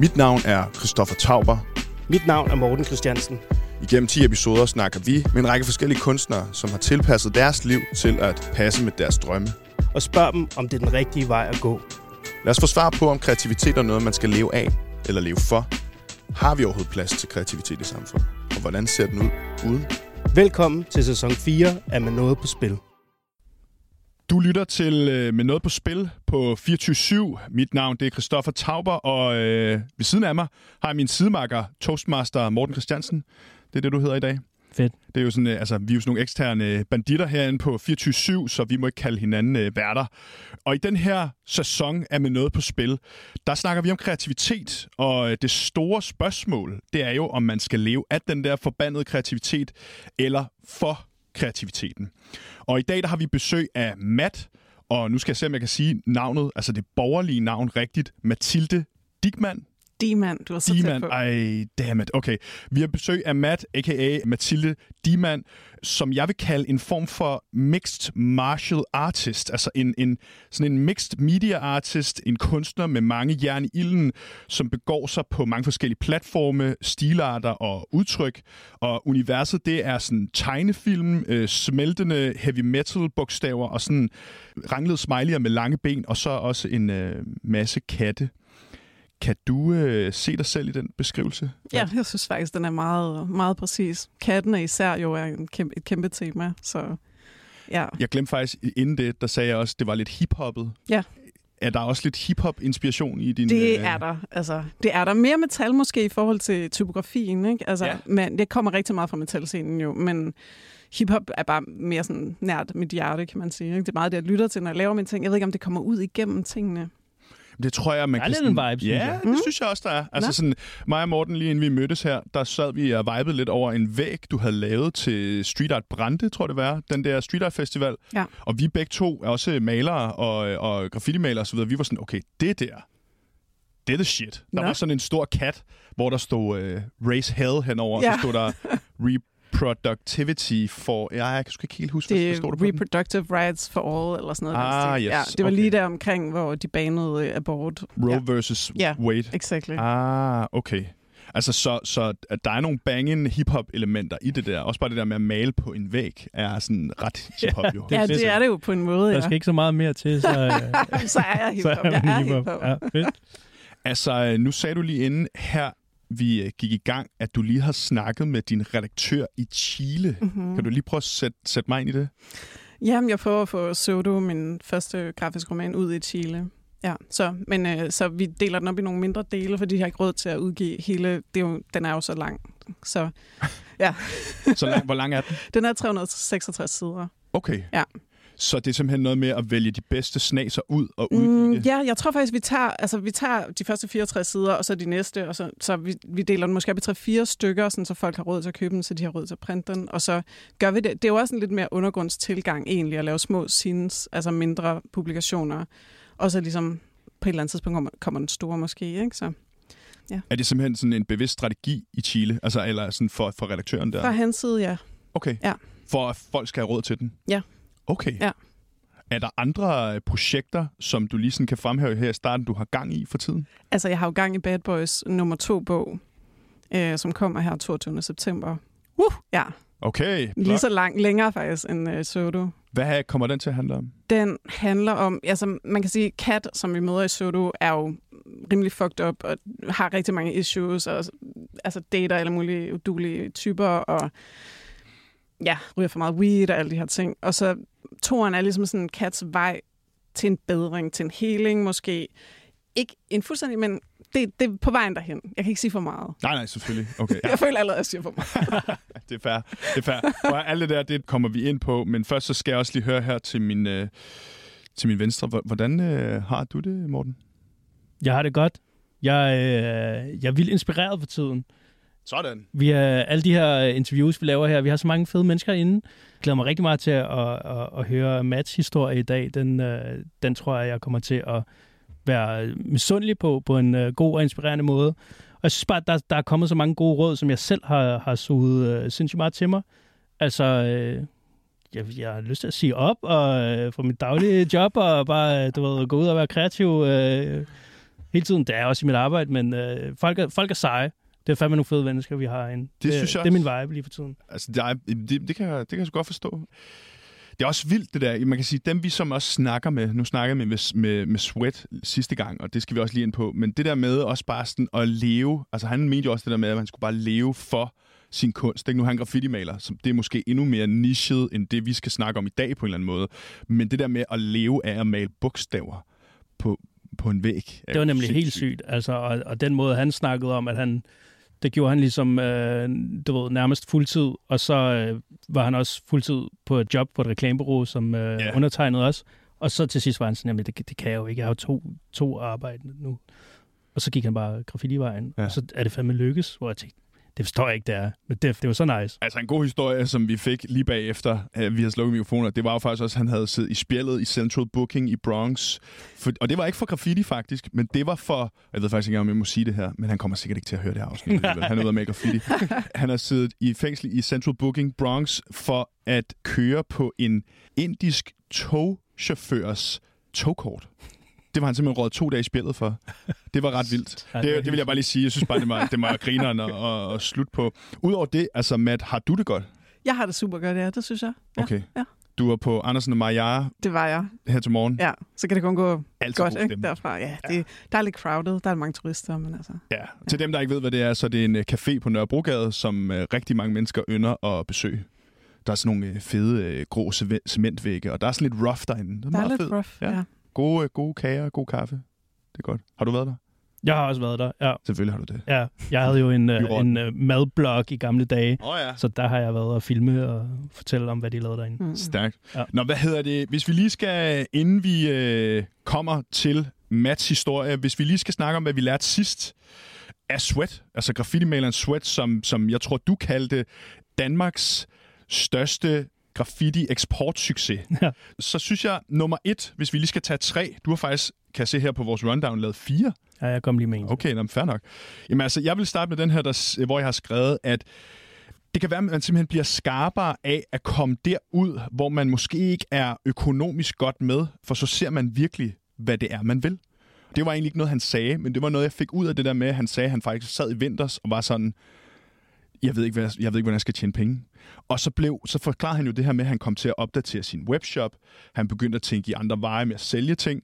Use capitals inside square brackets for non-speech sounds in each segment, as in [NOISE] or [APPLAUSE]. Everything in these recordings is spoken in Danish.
Mit navn er Christoffer Tauber. Mit navn er Morten Christiansen. Igennem 10 episoder snakker vi med en række forskellige kunstnere, som har tilpasset deres liv til at passe med deres drømme. Og spørg dem, om det er den rigtige vej at gå. Lad os få svar på, om kreativitet er noget, man skal leve af eller leve for. Har vi overhovedet plads til kreativitet i samfundet? Og hvordan ser den ud uden? Velkommen til sæson 4 af Med Noget på Spil. Du lytter til øh, Med Noget på Spil på 24-7. Mit navn det er Christoffer Tauber, og øh, ved siden af mig har jeg min sidemarker, Toastmaster Morten Christiansen. Det er det, du hedder i dag. Fedt. Det er jo sådan, øh, altså, vi er jo sådan nogle eksterne banditter herinde på 24-7, så vi må ikke kalde hinanden øh, værter. Og i den her sæson er med noget på spil, der snakker vi om kreativitet, og øh, det store spørgsmål, det er jo, om man skal leve af den der forbandede kreativitet, eller for kreativiteten. Og i dag der har vi besøg af Matt, og nu skal jeg se, om jeg kan sige navnet, altså det borgerlige navn rigtigt, Mathilde Digman. Diman, du har så Diman, ej, damn it. Okay, vi har besøg af Matt, a.k.a. Mathilde Diman, som jeg vil kalde en form for mixed martial artist. Altså en, en, sådan en mixed media artist, en kunstner med mange jern i ilden, som begår sig på mange forskellige platforme, stilarter og udtryk. Og universet, det er sådan tegnefilm, øh, smeltende heavy metal bogstaver og sådan ranglede smiley'er med lange ben, og så også en øh, masse katte. Kan du øh, se dig selv i den beskrivelse? Ja, jeg synes faktisk, den er meget, meget præcis. Katten er især jo er en kæmpe, et kæmpe tema, så ja. Jeg glemte faktisk, inden det, der sagde jeg også, at det var lidt hiphoppet. Ja. Er der også lidt hiphop-inspiration i din... Det øh... er der. Altså, det er der. Mere metal måske i forhold til typografien, ikke? Altså, Ja. men det kommer rigtig meget fra metalscenen jo, men hiphop er bare mere sådan nært mit hjerte, kan man sige. Ikke? Det er meget det, jeg lytter til, når jeg laver mine ting. Jeg ved ikke, om det kommer ud igennem tingene. Det tror jeg, man Der er kan... lidt sådan- vibe, synes Ja, jeg. det Mm. synes jeg også, der er. Altså Nå. sådan, mig og Morten, lige inden vi mødtes her, der sad vi og vibede lidt over en væg, du havde lavet til Street Art Brande, tror jeg det var. Den der Street Art Festival. Ja. Og vi begge to er også malere og, og graffiti-malere osv. Vi var sådan, okay, det der, det er the shit. Der Nå. var sådan en stor kat, hvor der stod øh, Race Hell henover, og Ja. så stod der [LAUGHS] Reproductivity for... Ja, jeg kan sgu ikke helt huske, Det hvad stod der på den? Reproductive Rights for All, eller sådan noget. den Ah, yes, Ja, det var okay. lige der omkring, hvor de banede øh, abort. Roe Ja, versus Ja. Wade. exactly. Ah, okay. Altså, så, så at der er nogle banging hip-hop-elementer i det der. Også bare det der med at male på en væg er sådan ret [LAUGHS] hip-hop, jo. Det Ja, fedt. det er det jo på en måde, Der ja. skal ikke så meget mere til, så, [LAUGHS] øh, så er jeg så hiphop. Jeg er hiphop. hiphop. Ja, fedt. Altså, øh, nu sagde du lige inden her, vi øh, gik i gang, at du lige har snakket med din redaktør i Chile. Mm-hmm. Kan du lige prøve at sætte, sætte mig ind i det? Jamen, jeg prøver at få Pseudo, min første grafisk roman, ud i Chile. Ja, så, men øh, så vi deler den op i nogle mindre dele, fordi jeg har ikke råd til at udgive hele. Det er jo, den er jo så lang. Så [LAUGHS] Så lang, hvor lang er den? [LAUGHS] den er 366 sider. Okay. Ja. Så det er simpelthen noget med at vælge de bedste snaser ud og udgive Mm, det? ja, jeg tror faktisk, vi tager, altså, vi tager de første 64 sider, og så de næste, og så, så vi, vi deler den måske op i 3-4 stykker, sådan, så folk har råd til at købe den, så de har råd til at printe den. Og så gør vi det. Det er jo også en lidt mere undergrundstilgang egentlig, at lave små scenes, altså mindre publikationer. Og så ligesom på et eller andet tidspunkt kommer, den store måske, ikke? Så Er det simpelthen sådan en bevidst strategi i Chile? Altså, eller sådan for, for redaktøren der? fra hans side, ja. Okay. Ja. For at folk skal have råd til den? Ja. Okay. Ja. Er der andre øh, projekter, som du lige sådan kan fremhæve her i starten, du har gang i for tiden? Altså, jeg har jo gang i Bad Boys nummer to bog, øh, som kommer her 22. september. Uh! Ja, Okay. lige så lang, længere faktisk end øh, Sodo. Hvad kommer den til at handle om? Den handler om, altså man kan sige, Kat, som vi møder i Sodo, er jo rimelig fucked up og har rigtig mange issues, og altså dater alle mulige udulige typer, og ja, ryger for meget weed og alle de her ting. Og så toren er ligesom sådan Kats vej til en bedring, til en healing måske. Ikke en fuldstændig, men det, det er på vejen derhen. Jeg kan ikke sige for meget. Nej, nej, selvfølgelig. Okay, ja, [LAUGHS] Jeg føler allerede, at jeg siger for meget. [LAUGHS] det er fair. Det er fair. Og alt det der, det kommer vi ind på. Men først så skal jeg også lige høre her til min, øh, til min venstre. Hvor- Hvordan øh, har du det, Morten? Jeg har det godt. Jeg, øh, jeg er vildt inspireret for tiden. Sådan. Vi er alle de her interviews, vi laver her, vi har så mange fede mennesker inde. Jeg glæder mig rigtig meget til at, at, at, at høre Mats historie i dag. Den, øh, den tror jeg, jeg kommer til at være misundelig på, på en øh, god og inspirerende måde. Og jeg synes bare, at der, der er kommet så mange gode råd, som jeg selv har, har suget øh, sindssygt meget til mig. Altså, øh, jeg, jeg har lyst til at sige op og øh, fra mit daglige [LAUGHS] job og bare, øh, du ved, gå ud og være kreativ. Øh, hele tiden. Det er også i mit arbejde, men øh, folk, er, folk er seje. Det er fandme nogle fede mennesker, vi har herinde. Det synes jeg Det er min vibe lige for tiden. Altså, der er, det, det, kan, jeg- det kan jeg så godt forstå. Det er også vildt, det der. Man kan sige, dem vi som også snakker med, nu snakker jeg med, med, med, med Sweat sidste gang, og det skal vi også lige ind på, men det der med også bare sådan at leve, altså han mente jo også det der med, at han skulle bare leve for sin kunst. Ikke? Nu er han graffiti-maler, som det er måske endnu mere nichet, end det vi skal snakke om i dag på en eller anden måde. Men det der med at leve af at male bogstaver på, på en væg. Det var nemlig helt sindssygt. sygt. Altså, og, og den måde, han snakkede om, at han, det gjorde han ligesom, øh, du ved, nærmest fuldtid, og så øh, var han også fuldtid på et job på et reklamebureau, som øh, Ja. undertegnede os. Og så til sidst var han sådan, det, det kan jeg jo ikke, jeg har jo to, to arbejde nu. Og så gik han bare graffiti-vejen, ja. og så er det fandme lykkes, hvor jeg tænkte, det forstår jeg ikke, det er. Men det, det var så nice. Altså en god historie, som vi fik lige bagefter, at vi havde slukket mikrofoner, det var jo faktisk også, at han havde siddet i spjældet i Central Booking i Bronx. For, og det var ikke for graffiti faktisk, men det var for, jeg ved faktisk ikke, om jeg må sige det her, men han kommer sikkert ikke til at høre det her afsnit. han er ude med graffiti. [LAUGHS] Han har siddet i fængsel i Central Booking Bronx for at køre på en indisk togchaufførs togkort. Det var han simpelthen råd to dage i spjældet for. Det var ret vildt. [LAUGHS] Ja, Det, det vil jeg bare lige sige. Jeg synes bare, det var, det var grineren og, og, og slut på. Udover det, altså Matt, har du det godt? Jeg har det super godt, ja, det synes jeg. Ja, Okay. ja. Du var på Andersen og Maja Det var jeg. her til morgen. Ja, så kan det kun gå Altid godt god ikke? derfra. Ja, det, der er lidt crowded, der er mange turister, men altså... Ja. Til dem, der ikke ved, hvad det er, så er det en øh, café på Nørrebrogade, som øh, rigtig mange mennesker ynder at besøge. Der er sådan nogle øh, fede, grå cement- cementvægge, og der er sådan lidt rough derinde. Det er, Der er lidt fedt. rough, Ja. ja. Gode, øh, gode kager og god kaffe. Det er godt. Har du været der? Jeg har også været der, ja. Selvfølgelig har du det. ja. Jeg havde jo en, øh, [LAUGHS] en uh, madblog i gamle dage, oh, ja. så der har jeg været og filme og fortælle om, hvad de lavede derinde. Mm. Stærkt. Ja. Nå, hvad hedder det? Hvis vi lige skal, inden vi øh, kommer til Mats historie, hvis vi lige skal snakke om, hvad vi lærte sidst af Sweat, altså graffiti-maleren Sweat, som, som jeg tror, du kaldte Danmarks største graffiti-eksportsucces. Ja. Så synes jeg, nummer et, hvis vi lige skal tage tre, du har faktisk, kan jeg se her på vores rundown, lavet fire. Ja, jeg kom lige med en. Okay, nå, men fair nok. Jamen altså, jeg vil starte med den her, der, hvor jeg har skrevet, at det kan være, at man simpelthen bliver skarpere af at komme derud, hvor man måske ikke er økonomisk godt med, for så ser man virkelig, hvad det er, man vil. Det var egentlig ikke noget, han sagde, men det var noget, jeg fik ud af det der med, at han sagde, at han faktisk sad i vinters og var sådan, jeg ved ikke, hvad jeg, jeg ved ikke, hvordan jeg skal tjene penge. Og så, blev, så forklarede han jo det her med, at han kom til at opdatere sin webshop. Han begyndte at tænke i andre veje med at sælge ting.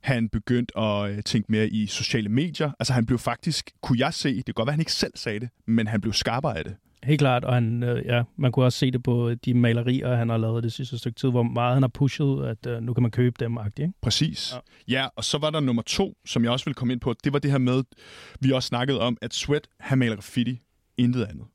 Han begyndte at øh, tænke mere i sociale medier. Altså han blev faktisk, kunne jeg se, det kan godt være, han ikke selv sagde det, men han blev skarpere af det. Helt klart, og han, øh, ja, man kunne også se det på de malerier, han har lavet det sidste stykke tid, hvor meget han har pushet, at øh, nu kan man købe dem, ikke? Præcis. Ja. Ja. ja, og så var der nummer to, som jeg også vil komme ind på. Det var det her med, vi også snakkede om, at Sweat, han maler graffiti, intet andet.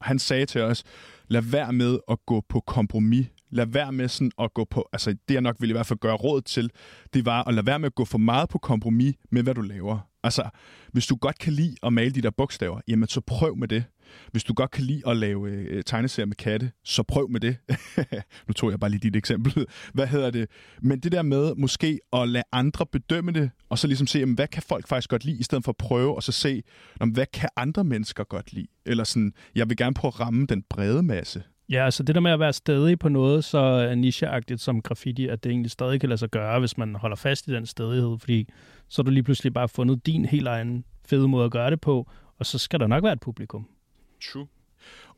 Han sagde til os, lad være med at gå på kompromis. Lad være med sådan at gå på, altså det jeg nok ville i hvert fald gøre råd til, det var at lade være med at gå for meget på kompromis med, hvad du laver. Altså, hvis du godt kan lide at male de der bogstaver, jamen så prøv med det. Hvis du godt kan lide at lave øh, tegneserier med katte, så prøv med det. [LAUGHS] nu tog jeg bare lige dit eksempel. Hvad hedder det? Men det der med måske at lade andre bedømme det, og så ligesom se, jamen, hvad kan folk faktisk godt lide, i stedet for at prøve, og så se, jamen, hvad kan andre mennesker godt lide? Eller sådan, jeg vil gerne prøve at ramme den brede masse. Ja, altså det der med at være stedig på noget så øh, nicheagtigt som graffiti, at det egentlig stadig kan lade sig gøre, hvis man holder fast i den stedighed, fordi så har du lige pludselig bare fundet din helt egen fede måde at gøre det på, og så skal der nok være et publikum. True.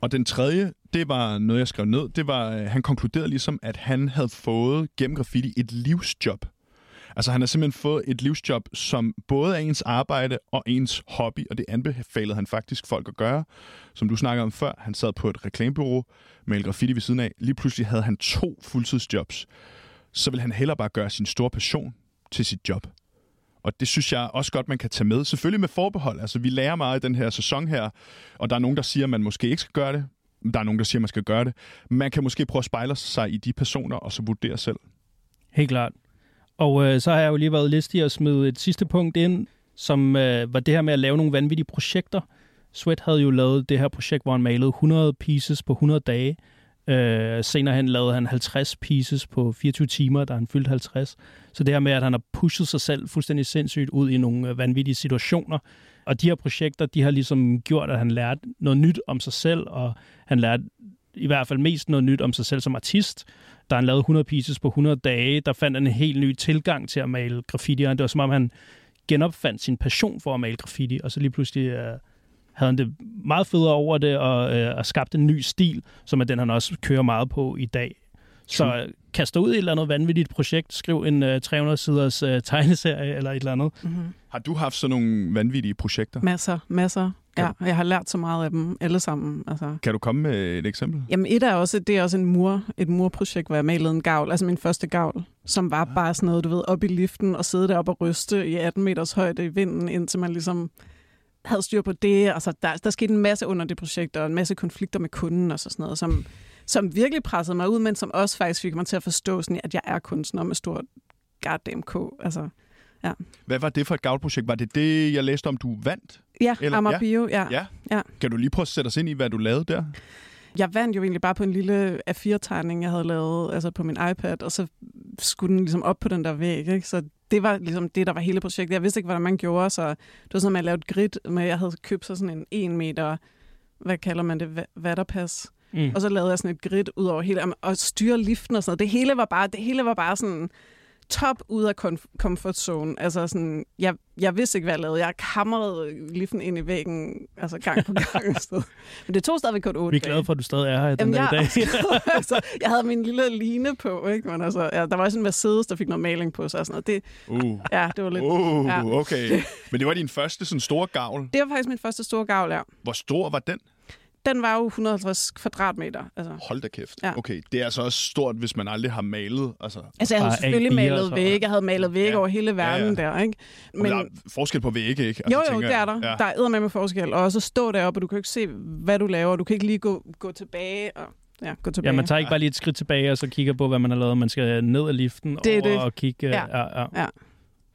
Og den tredje, det var noget, jeg skrev ned. Det var, øh, han konkluderede ligesom, at han havde fået gennem graffiti et livsjob. Altså han har simpelthen fået et livsjob, som både er ens arbejde og ens hobby, og det anbefalede han faktisk folk at gøre. Som du snakkede om før, han sad på et reklamebureau med graffiti ved siden af. Lige pludselig havde han to fuldtidsjobs. Så vil han hellere bare gøre sin store passion til sit job. Og det synes jeg også godt, man kan tage med. Selvfølgelig med forbehold. Altså, vi lærer meget i den her sæson her, og der er nogen, der siger, at man måske ikke skal gøre det. Der er nogen, der siger, at man skal gøre det. Man kan måske prøve at spejle sig i de personer, og så vurdere selv. Helt klart. Og øh, så har jeg jo lige været listig at smide et sidste punkt ind, som øh, var det her med at lave nogle vanvittige projekter. Sweat havde jo lavet det her projekt, hvor han malede 100 pieces på 100 dage. Øh, senere hen lavede han 50 pieces på 24 timer, da han fyldte 50. Så det her med, at han har pushet sig selv fuldstændig sindssygt ud i nogle øh, vanvittige situationer. Og de her projekter, de har ligesom gjort, at han lærte noget nyt om sig selv, og han lærte i hvert fald mest noget nyt om sig selv som artist. Da han lavede 100 pieces på 100 dage, der fandt han en helt ny tilgang til at male graffiti. Det var som om, han genopfandt sin passion for at male graffiti, og så lige pludselig øh, havde han det meget federe over det, og, øh, og skabte en ny stil, som er den, han også kører meget på i dag. Så kast dig ud i et eller andet vanvittigt projekt, skriv en øh, 300-siders øh, tegneserie eller et eller andet. Mm-hmm. Har du haft sådan nogle vanvittige projekter? Masser, masser. Kan Ja, jeg har lært så meget af dem alle sammen. Altså. Kan du komme med et eksempel? Jamen et er også, det er også en mur, et murprojekt, hvor jeg malede en gavl, altså min første gavl, som var bare sådan noget, du ved, op i liften og sidde deroppe og ryste i 18 meters højde i vinden, indtil man ligesom havde styr på det. Altså, der, der skete en masse under det projekt, og en masse konflikter med kunden og så sådan noget, som, som virkelig pressede mig ud, men som også faktisk fik mig til at forstå, sådan, at jeg er kunstner med stort goddamn K. Altså, Hvad var det for et gavlprojekt? Var det det, jeg læste om, du vandt? ja, Eller- Amager ja. Bio, ja. Ja. Ja. Kan du lige prøve at sætte os ind i, hvad du lavede der? Jeg vandt jo egentlig bare på en lille A4-tegning, jeg havde lavet altså på min iPad, og så skulle den ligesom op på den der væg. Ikke? Så det var ligesom det, der var hele projektet. Jeg vidste ikke, hvordan man gjorde, så det var sådan, at man lavede et grid med, jeg havde købt så sådan en 1 meter, hvad kalder man det, va- vatterpas. Mm. Og så lavede jeg sådan et grid ud over hele, og styre liften og sådan noget. Det hele var bare, det hele var bare sådan top ud af comfort zone. Altså sådan, jeg, jeg vidste ikke, hvad jeg lavede. Jeg hamrede liften ind i væggen, altså gang på gang. Så. [LAUGHS] Men det tog stadigvæk kun otte Vi er glade for, at du stadig er her i den Jamen, dag jeg, i dag. altså, jeg havde min lille line på, ikke? Men altså, ja, der var også en Mercedes, der fik noget maling på sig og sådan noget. Det, Uh. ja, det var lidt... Uh, ja. okay. Men det var din første sådan store gavl. Det var faktisk min første store gavl, ja. Hvor stor var den? Den var jo 150 kvadratmeter. Altså, Hold da kæft. Ja. Okay, det er altså også stort, hvis man aldrig har malet. Altså, altså jeg havde selvfølgelig A4 malet så. vægge. Jeg havde malet vægge Ja. over hele verden Ja, der, ikke? Men, Men, der er forskel på vægge, ikke? jo, jo, tænker det er jeg. der. Ja. Der er eddermame med forskel. Og så stå deroppe, og du kan jo ikke se, hvad du laver. Du kan ikke lige gå, gå tilbage og ja, gå tilbage. Ja, man tager ikke bare lige et skridt tilbage, og så kigger på, hvad man har lavet. Man skal ned ad liften Det er over det. og kigge. øh, Ja. Ja, ja.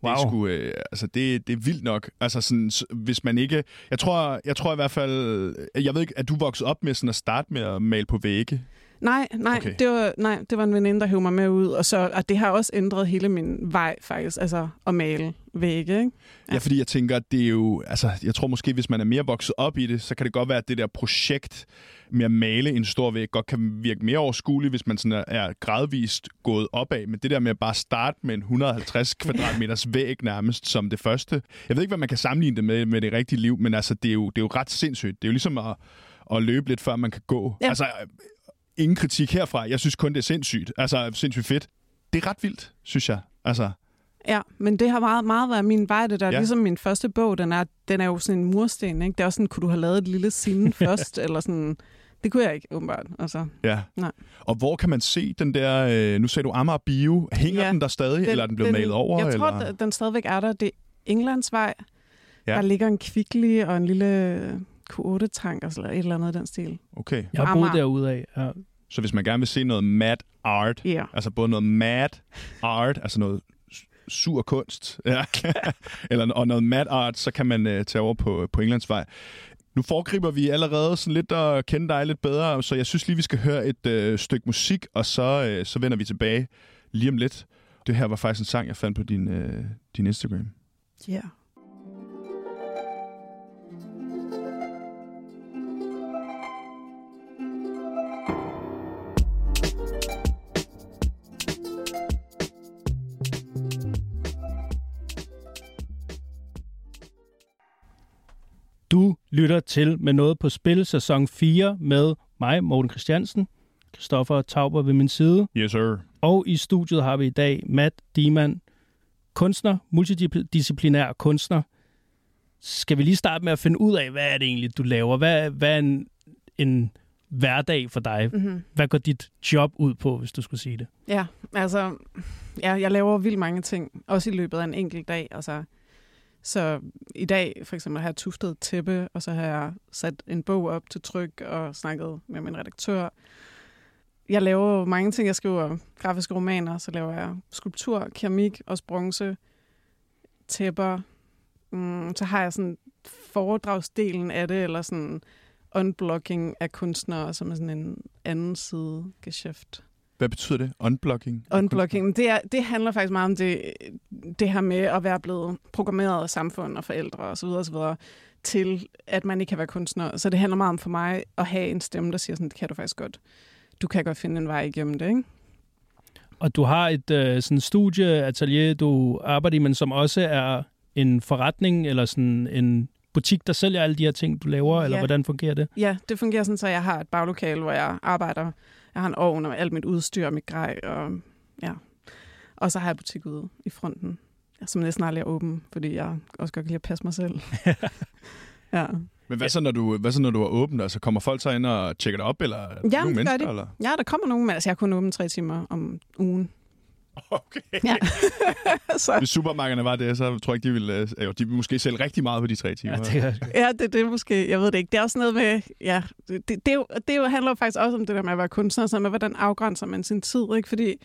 Ja. Det Wow. sgu, øh, altså det, det er vildt nok. Altså sådan, hvis man ikke... Jeg tror, jeg tror i hvert fald... Jeg ved ikke, at du voksede op med sådan at starte med at male på vægge? Nej, nej, Okay. det var, nej, det var en veninde, der hævde mig med ud, og, så, og det har også ændret hele min vej faktisk, altså at male vægge, ikke? Ja. ja, fordi jeg tænker, at det er jo... Altså, jeg tror måske, hvis man er mere vokset op i det, så kan det godt være, at det der projekt med at male en stor væg godt kan virke mere overskueligt, hvis man sådan er, er gradvist gået opad. Men det der med at bare starte med en 150 [LAUGHS] kvadratmeters væg nærmest som det første. Jeg ved ikke, hvad man kan sammenligne det med, med det rigtige liv, men altså, det er jo, det er jo ret sindssygt. Det er jo ligesom at, at løbe lidt, før man kan gå. Ja. Altså, ingen kritik herfra. Jeg synes kun, det er sindssygt. Altså, sindssygt fedt. Det er ret vildt, synes jeg. Altså, Ja, men det har meget, meget været min vej, det der. Ja. Ligesom min første bog, den er, den er jo sådan en mursten, ikke? Det er også sådan, kunne du have lavet et lille scene [LAUGHS] først, eller sådan... Det kunne jeg ikke, åbenbart. Altså, Ja. Nej. Og hvor kan man se den der, øh, nu sagde du Amager Bio, hænger ja, den der stadig, den, eller er den blevet malet over? Jeg tror, eller? at den stadigvæk er der. Det er Englandsvej. Ja. Ja. Der ligger en kvickly og en lille Q8-tank og sådan et eller andet i den stil. Okay, Jeg har boet derude af. Ja. så hvis man gerne vil se noget mad art. Yeah. altså både noget mad art, altså noget sur kunst, [LAUGHS] ja. eller, og noget mad art, så kan man øh, tage over på, på Englandsvej. Nu foregriber vi allerede sådan lidt at kende dig lidt bedre, så jeg synes lige, vi skal høre et øh, stykke musik, og så, øh, så vender vi tilbage lige om lidt. Det her var faktisk en sang, jeg fandt på din, øh, din Instagram. Ja. Du lytter til med noget på spil sæson 4 med mig, Morten Christiansen, Christoffer Tauber ved min side. Yes, sir. Og i studiet har vi i dag Matt Diemann, kunstner, multidisciplinær kunstner. Skal vi lige starte med at finde ud af, hvad er det egentlig, du laver? Hvad, hvad er en, en hverdag for dig? Mm-hmm. Hvad går dit job ud på, hvis du skulle sige det? Ja, altså, ja, jeg laver vildt mange ting, også i løbet af en enkelt dag. Altså, så i dag for eksempel har jeg tuftet et tæppe, og så har jeg sat en bog op til tryk og snakket med min redaktør. Jeg laver mange ting. Jeg skriver grafiske romaner, så laver jeg skulptur, keramik, og bronze, tæpper. Mm, så har jeg sådan foredragsdelen af det, eller sådan unblocking af kunstnere, som er sådan en anden side geschæft. Hvad betyder det? Unblocking? Unblocking, det, er, det handler faktisk meget om det, det her med at være blevet programmeret af samfund og forældre osv. osv. til, at man ikke kan være kunstner. Så det handler meget om for mig at have en stemme, der siger sådan, det kan du faktisk godt. Du kan godt finde en vej igennem det, ikke? Og du har et øh, sådan studieatelier, du arbejder i, men som også er en forretning eller sådan en butik, der sælger alle de her ting, du laver, Ja. eller hvordan fungerer det? Ja, det fungerer sådan, så jeg har et baglokale, hvor jeg arbejder. Jeg har en ovn og alt mit udstyr og mit grej. Og, ja. og så har jeg butik ude i fronten, som næsten aldrig er åben, fordi jeg også godt kan lide at passe mig selv. [LAUGHS] ja. Men hvad så, når du, hvad så, når du er åben? Altså, kommer folk så ind og tjekker det op, eller er Ja, nogle det mennesker? de. Eller? ja, der kommer nogen, men altså, jeg har kun åbent tre timer om ugen. [LAUGHS] Okay. Ja. [LAUGHS] så, Hvis supermarkederne var det, så tror jeg ikke, de ville, øh, jo, de ville måske sælge rigtig meget på de tre timer. Ja, det jeg sgu. ja, det, det er måske, jeg ved det ikke. Det er også noget med, ja, det, det, er det er handler jo faktisk også om det der med at være kunstner, sådan med, hvordan afgrænser man sin tid, ikke? Fordi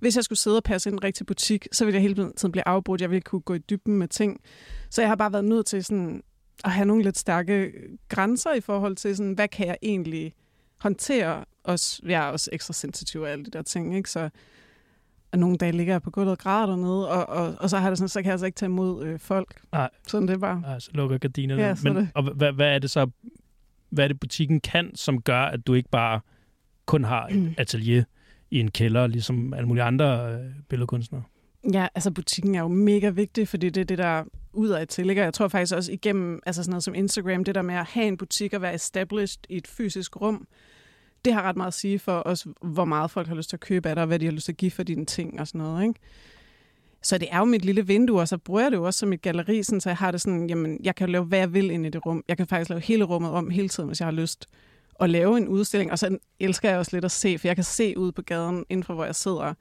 hvis jeg skulle sidde og passe en rigtig butik, så ville jeg hele tiden blive afbrudt. Jeg ville ikke kunne gå i dybden med ting. Så jeg har bare været nødt til sådan at have nogle lidt stærke grænser i forhold til, sådan, hvad kan jeg egentlig håndtere? Også, jeg er også ekstra sensitiv af alle de der ting, ikke? Så og nogle dage ligger jeg på gulvet og græder dernede, og, og, og så, har det sådan, så kan jeg altså ikke tage imod øh, folk. Nej. Sådan det er bare. Ja, så lukker gardinerne. Ja, Men, det. og hvad, hvad er det så, hvad er det butikken kan, som gør, at du ikke bare kun har et Mm. atelier i en kælder, ligesom alle mulige andre øh, billedkunstnere? Ja, altså butikken er jo mega vigtig, fordi det er det, der udad til ligger. Jeg tror faktisk også igennem altså sådan noget som Instagram, det der med at have en butik og være established i et fysisk rum, det har ret meget at sige for os, hvor meget folk har lyst til at købe af dig, og hvad de har lyst til at give for dine ting og sådan noget. Ikke? Så det er jo mit lille vindue, og så bruger jeg det jo også som et galleri, sådan, så jeg har det sådan, jamen, jeg kan lave, hvad jeg vil ind i det rum. Jeg kan faktisk lave hele rummet om hele tiden, hvis jeg har lyst at lave en udstilling. Og så elsker jeg også lidt at se, for jeg kan se ud på gaden, inden for hvor jeg sidder.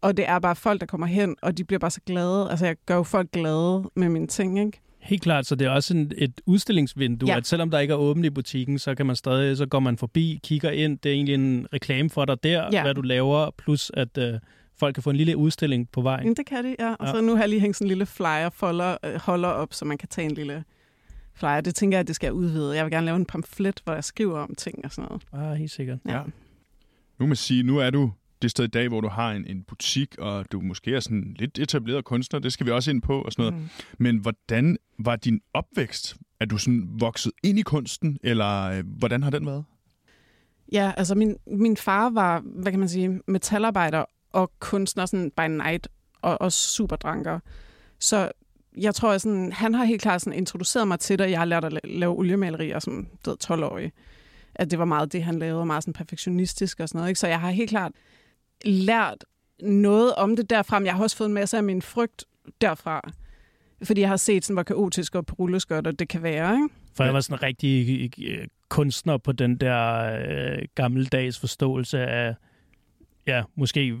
Og det er bare folk, der kommer hen, og de bliver bare så glade. Altså, jeg gør jo folk glade med mine ting, ikke? Helt klart, så det er også en, et udstillingsvindue, Ja. at selvom der ikke er åbent i butikken, så kan man stadig, så går man forbi, kigger ind, det er egentlig en reklame for dig der, Ja. hvad du laver, plus at øh, folk kan få en lille udstilling på vejen. Men det kan de, ja. Og Ja. så nu har jeg lige hængt sådan en lille flyer folder, øh, holder op, så man kan tage en lille flyer. Det tænker jeg, at det skal jeg udvide. Jeg vil gerne lave en pamflet, hvor jeg skriver om ting og sådan noget. Ah, helt sikkert. Ja. Nu må sige, nu er du det sted i dag, hvor du har en, en butik, og du måske er sådan lidt etableret kunstner, det skal vi også ind på og sådan noget. Mm. Men hvordan var din opvækst? Er du sådan vokset ind i kunsten, eller øh, hvordan har den været? Ja, altså min, min far var, hvad kan man sige, metalarbejder og kunstner sådan by night, og også superdranker. Så jeg tror, at sådan, han har helt klart sådan introduceret mig til det, og jeg har lært at la- lave oliemalerier som du ved, 12-årig. At det var meget det, han lavede, meget sådan perfektionistisk og sådan noget. Ikke? Så jeg har helt klart lært noget om det derfra, men jeg har også fået en masse af min frygt derfra. Fordi jeg har set, sådan, hvor kaotisk og på rulleskøjter det kan være. Ikke? For jeg var sådan en rigtig øh, kunstner på den der øh, gammeldags forståelse af, ja, måske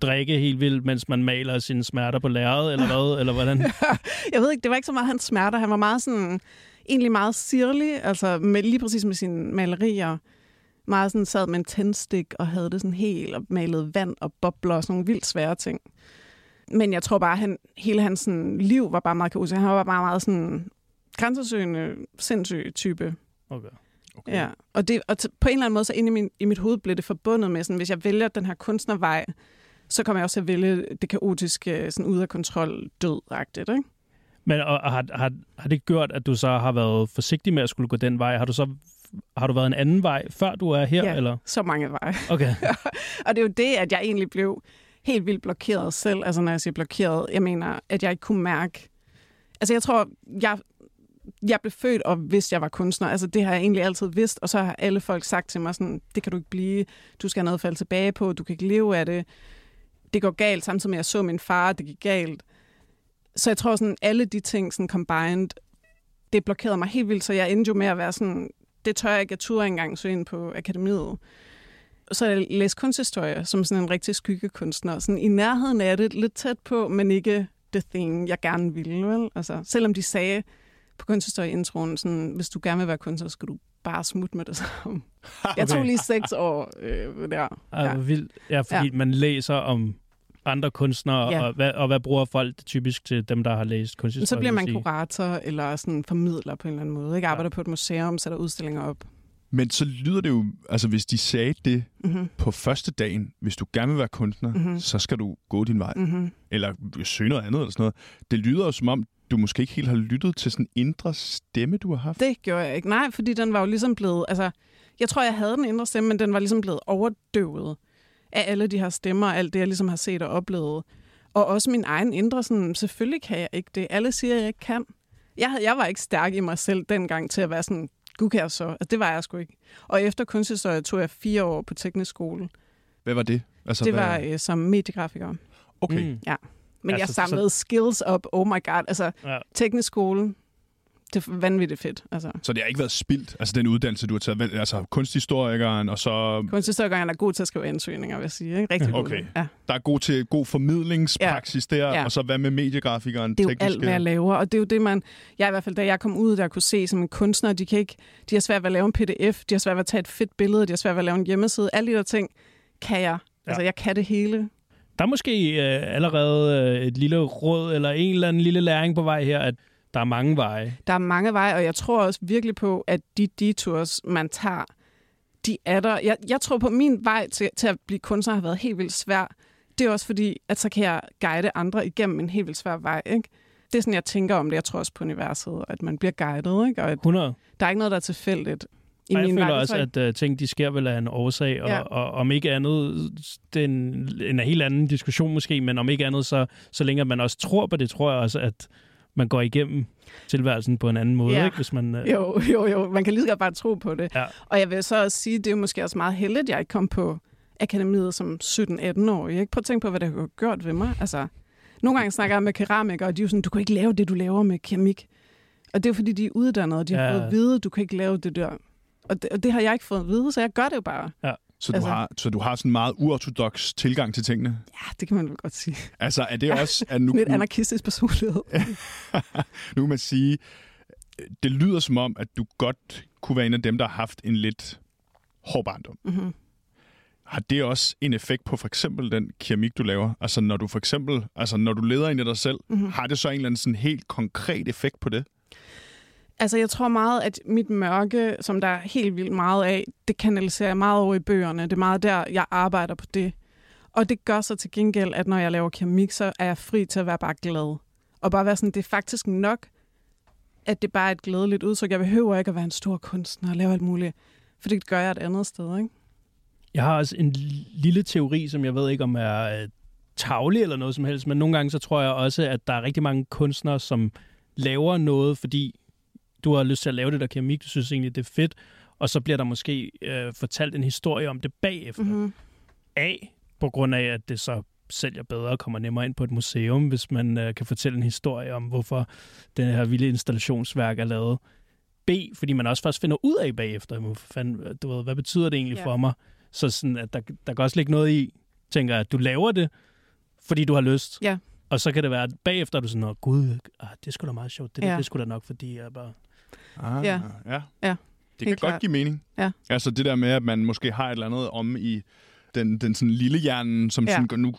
drikke helt vildt, mens man maler sine smerter på lærred, eller hvad, [LAUGHS] eller hvordan? [LAUGHS] jeg ved ikke, det var ikke så meget hans smerter. Han var meget sådan, egentlig meget sirlig, altså med, lige præcis med sine malerier. Meget sådan sad med en tændstik og havde det sådan helt, og malede vand og bobler og sådan nogle vildt svære ting. Men jeg tror bare, han, hele hans sådan, liv var bare meget kaotisk. Han var bare meget sådan grænsesøgende, sindssyg type. Okay. Okay. Ja, og, det, og t- på en eller anden måde, så inde i, min, i mit hoved blev det forbundet med, sådan, hvis jeg vælger den her kunstnervej, så kommer jeg også til at vælge det kaotiske, sådan ud af kontrol, død-agtigt, ikke? Men og, og har, har, har det gjort, at du så har været forsigtig med at skulle gå den vej? Har du så har du været en anden vej, før du er her, Ja. eller? Så mange veje. Okay. [LAUGHS] og det er jo det, at jeg egentlig blev helt vildt blokeret selv. Altså når jeg siger blokeret, jeg mener, at jeg ikke kunne mærke... Altså jeg tror, jeg, jeg blev født og vidste, jeg var kunstner. Altså det har jeg egentlig altid vidst. Og så har alle folk sagt til mig sådan, det kan du ikke blive. Du skal have noget at falde tilbage på. Du kan ikke leve af det. Det går galt, samtidig med at jeg så min far, det gik galt. Så jeg tror sådan, alle de ting sådan combined, det blokerede mig helt vildt. Så jeg endte jo med at være sådan, det tør jeg ikke, jeg turde engang søge ind på akademiet så jeg læst kunsthistorie som sådan en rigtig skyggekunstner. Sådan i nærheden af det, lidt tæt på, men ikke the thing, jeg gerne ville. Vel? Altså, selvom de sagde på kunsthistorie-introen, sådan, hvis du gerne vil være kunstner, så skal du bare smutte med det samme. [LAUGHS] Jeg tog Okay. lige seks år øh, der. Ja. hvor vildt. Ja, fordi ja. man læser om andre kunstnere, Ja. ja. og, hvad, og hvad bruger folk typisk til dem, der har læst kunsthistorie? Så bliver man kurator eller sådan formidler på en eller anden måde. Ikke arbejder på et museum, sætter udstillinger op. Men så lyder det jo, altså hvis de sagde det Mm-hmm. på første dagen, hvis du gerne vil være kunstner, Mhm. mm-hmm. så skal du gå din vej. Mm. Mm-hmm. Eller søge noget andet eller sådan noget. Det lyder jo som om, du måske ikke helt har lyttet til sådan en indre stemme, du har haft. Det gjorde jeg ikke. Nej, fordi den var jo ligesom blevet... Altså, jeg tror, jeg havde den indre stemme, men den var ligesom blevet overdøvet af alle de her stemmer, alt det, jeg ligesom har set og oplevet. Og også min egen indre, sådan, selvfølgelig kan jeg ikke det. Alle siger, at jeg ikke kan. Jeg, jeg var ikke stærk i mig selv dengang til at være sådan, gud kan jeg så. Altså, det var jeg sgu ikke. Og efter kunsthistorie tog jeg fire år på teknisk skole. Hvad var det? Altså, det hvad... var øh, som mediegrafiker. Okay. Mm. Ja. Men Ja, jeg så- samlede skills op. Oh my god. Altså, Ja. teknisk skole, det er vanvittigt fedt. Altså, Så det har ikke været spildt, altså den uddannelse, du har taget, altså kunsthistorikeren, og så kunsthistorikeren er god til at skrive ansøgninger, vil jeg sige. Ikke? Rigtig god. Okay. Ja. der er god til god formidlingspraksis der, Ja. og så hvad med mediegrafikeren? Det er jo tekniske? alt, hvad jeg laver, og det er jo det, man... Jeg i hvert fald, da jeg kom ud, der kunne se som en kunstner, de kan ikke... De har svært ved at lave en pdf, de har svært ved at tage et fedt billede, de har svært ved at lave en hjemmeside. Alle de der ting kan jeg. Altså, jeg kan det hele. Der er måske øh, allerede øh, et lille råd eller en eller anden lille læring på vej her, at der er mange veje. Der er mange veje, og jeg tror også virkelig på, at de detours, man tager, de er der. Jeg, jeg tror på, at min vej til, til at blive kunstner har været helt vildt svær. Det er også fordi, at så kan jeg guide andre igennem en helt vildt svær vej. Ikke? Det er sådan, jeg tænker om det. Jeg tror også på universet, at man bliver guidet, ikke? og at 100. der er ikke noget, der er tilfældigt. I Og jeg føler vej, også, at uh, ting de sker vel af en årsag, og, Ja. og om ikke andet, det er en, en helt anden diskussion måske, men om ikke andet, så, så længe man også tror på det, tror jeg også, at man går igennem tilværelsen på en anden måde, Ja. ikke? Hvis man, uh, Jo, jo, jo. Man kan lige så godt bare tro på det. Ja. Og jeg vil så også sige, det er måske også meget heldigt, at jeg ikke kom på akademiet som 17-18-årig. Ikke? Prøv at tænke på, hvad det har gjort ved mig. Altså, nogle gange snakker jeg med keramikere, og de er jo sådan, du kan ikke lave det, du laver med keramik. Og det er fordi, de er uddannede, og de har Ja. fået at vide, du kan ikke lave det der. Og det, og det har jeg ikke fået at vide, så jeg gør det jo bare. Så, du Altså- har, så du har sådan en meget uortodox tilgang til tingene? Ja, det kan man vel godt sige. Altså, er det også... At [LAUGHS] nu, Lidt anarkistisk personlighed. [LAUGHS] nu kan man sige, det lyder som om, at du godt kunne være en af dem, der har haft en lidt hård barndom. Mm-hmm. Har det også en effekt på for eksempel den keramik, du laver? Altså når du for eksempel, altså når du leder ind i dig selv, Mhm. har det så en eller anden sådan helt konkret effekt på det? Altså, jeg tror meget, at mit mørke, som der er helt vildt meget af, det kanaliserer jeg meget over i bøgerne. Det er meget der, jeg arbejder på det. Og det gør så til gengæld, at når jeg laver keramik, så er jeg fri til at være bare glad. Og bare være sådan, det er faktisk nok, at det bare er et glædeligt udtryk. Jeg behøver ikke at være en stor kunstner og lave alt muligt. For det gør jeg et andet sted, ikke? Jeg har også en lille teori, som jeg ved ikke om er øh, tavlig eller noget som helst, men nogle gange så tror jeg også, at der er rigtig mange kunstnere, som laver noget, fordi du har lyst til at lave det der keramik, du synes egentlig, det er fedt, og så bliver der måske øh, fortalt en historie om det bagefter. Mm-hmm. A, på grund af, at det så sælger bedre og kommer nemmere ind på et museum, hvis man øh, kan fortælle en historie om, hvorfor den her vilde installationsværk er lavet. B, fordi man også først finder ud af bagefter, fanden, du ved, hvad betyder det egentlig Ja. for mig? Så sådan, at der, der kan også ligge noget i, tænker at du laver det, fordi du har lyst. Ja. Og så kan det være, at bagefter er du sådan, Åh, gud, ah, det sgu da meget sjovt. Det, ja. Det er sgu da nok, fordi jeg bare... Ah, Ja. ja. Ja, Det kan helt godt klart. give mening. Ja. Altså det der med, at man måske har et eller andet om i den, den sådan lille hjernen, som Ja. sådan nu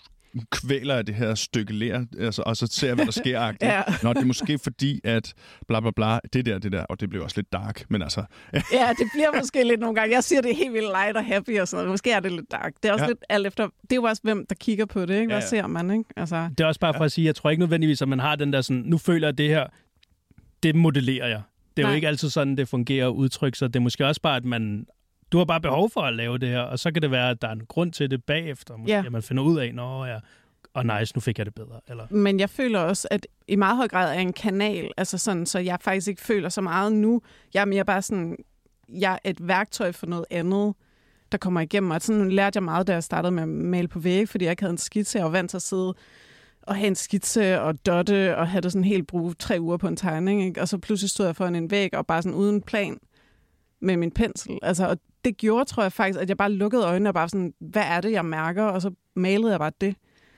kvæler jeg det her stykke lær, altså, og så ser jeg, hvad der sker. [LAUGHS] ja. Nå, det er måske fordi, at bla bla bla, det der, det der, og det blev også lidt dark, men altså, [LAUGHS] Ja, det bliver måske lidt nogle gange. Jeg siger, det er helt vildt light og happy og sådan noget. Måske er det lidt dark. Det er også Ja. lidt alt efter... Det er jo også, hvem der kigger på det, ikke? Hvad Ja, ser man, ikke? Altså, Det er også bare for at sige, jeg tror ikke nødvendigvis, at man har den der sådan, nu føler jeg det her, det modellerer jeg. Det er jo Nej. ikke altid sådan, det fungerer at udtrykke sig. Det er måske også bare, at man, du har bare behov for at lave det her, og så kan det være, at der er en grund til det bagefter. Måske, Ja. at man finder ud af, nå ja, og nice, nu fik jeg det bedre. Eller, Men jeg føler også, at i meget høj grad er jeg en kanal, altså sådan, så jeg faktisk ikke føler så meget nu. Jeg er mere bare sådan, jeg er et værktøj for noget andet, der kommer igennem mig. Sådan lærte jeg meget, da jeg startede med at male på væg, fordi jeg ikke havde en skitse. Jeg var vant til at sidde og have en skitse og dotte og have det sådan helt bruge tre uger på en tegning. Ikke? Og så pludselig stod jeg foran en væg og bare sådan uden plan med min pensel. Altså, og det gjorde, tror jeg faktisk, at jeg bare lukkede øjnene og bare sådan, hvad er det, jeg mærker? Og så malede jeg bare det.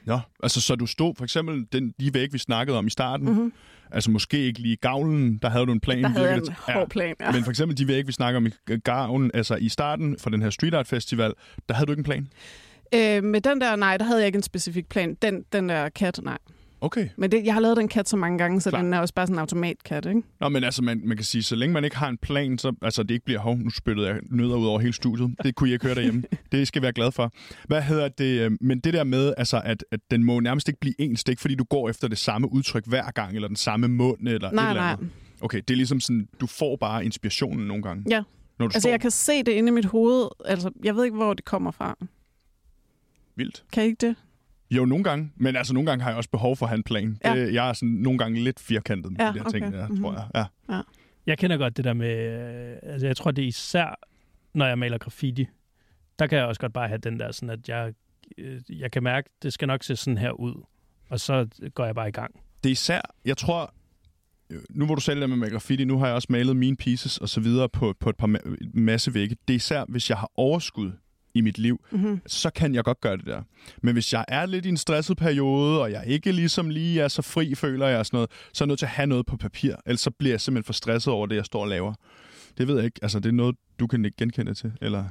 ja. Altså, så du stod, for eksempel, den, de væg, vi snakkede om i starten, Mm-hmm. altså måske ikke lige gavlen, der havde du en plan. Der havde jeg virkede en hård plan, ja. Men for eksempel de væg, vi snakker om i gavlen, altså i starten for den her Street Art Festival, der havde du ikke en plan? Øh, med den der, nej, der havde jeg ikke en specifik plan. Den, den der kat, nej. Okay. Men det, jeg har lavet den kat så mange gange, så Klar. den er også bare sådan en automatkat, ikke? Nå, men altså, man, man kan sige, så længe man ikke har en plan, så altså, det ikke bliver, hov, nu spyttede jeg nødder ud over hele studiet. Det kunne I ikke høre derhjemme. [LAUGHS] det skal jeg være glad for. Hvad hedder det? øh, Men det der med, altså, at, at den må nærmest ikke blive ens, det er ikke fordi, du går efter det samme udtryk hver gang, eller den samme mund, eller et Nej, eller nej. andet. Okay, det er ligesom sådan, du får bare inspirationen nogle gange. Ja. Når du Altså, står jeg kan se det inde i mit hoved. Altså, jeg ved ikke, hvor det kommer fra. Vildt. Kan I ikke det? Jo, nogle gange. Men altså, nogle gange har jeg også behov for at have en plan. Ja. Det, jeg er sådan nogle gange lidt firkantet med Ja, de der okay. ting, der, Mhm. tror jeg. Ja. Jeg kender godt det der med... Øh, altså, jeg tror, det er især, når jeg maler graffiti. Der kan jeg også godt bare have den der sådan, at jeg, øh, jeg kan mærke, det skal nok se sådan her ud. Og så går jeg bare i gang. Det er især, jeg tror, øh, nu hvor du selv er med graffiti, nu har jeg også malet mine pieces og så videre på, på et par ma- masse vægge. Det er især, hvis jeg har overskud i mit liv, Mm-hmm. så kan jeg godt gøre det der. Men hvis jeg er lidt i en stresset periode, og jeg ikke ligesom lige er så fri, føler jeg og sådan noget, så er jeg nødt til at have noget på papir. Ellers så bliver jeg simpelthen for stresset over det, jeg står og laver. Det ved jeg ikke. Altså, det er noget, du kan ikke genkende til, eller...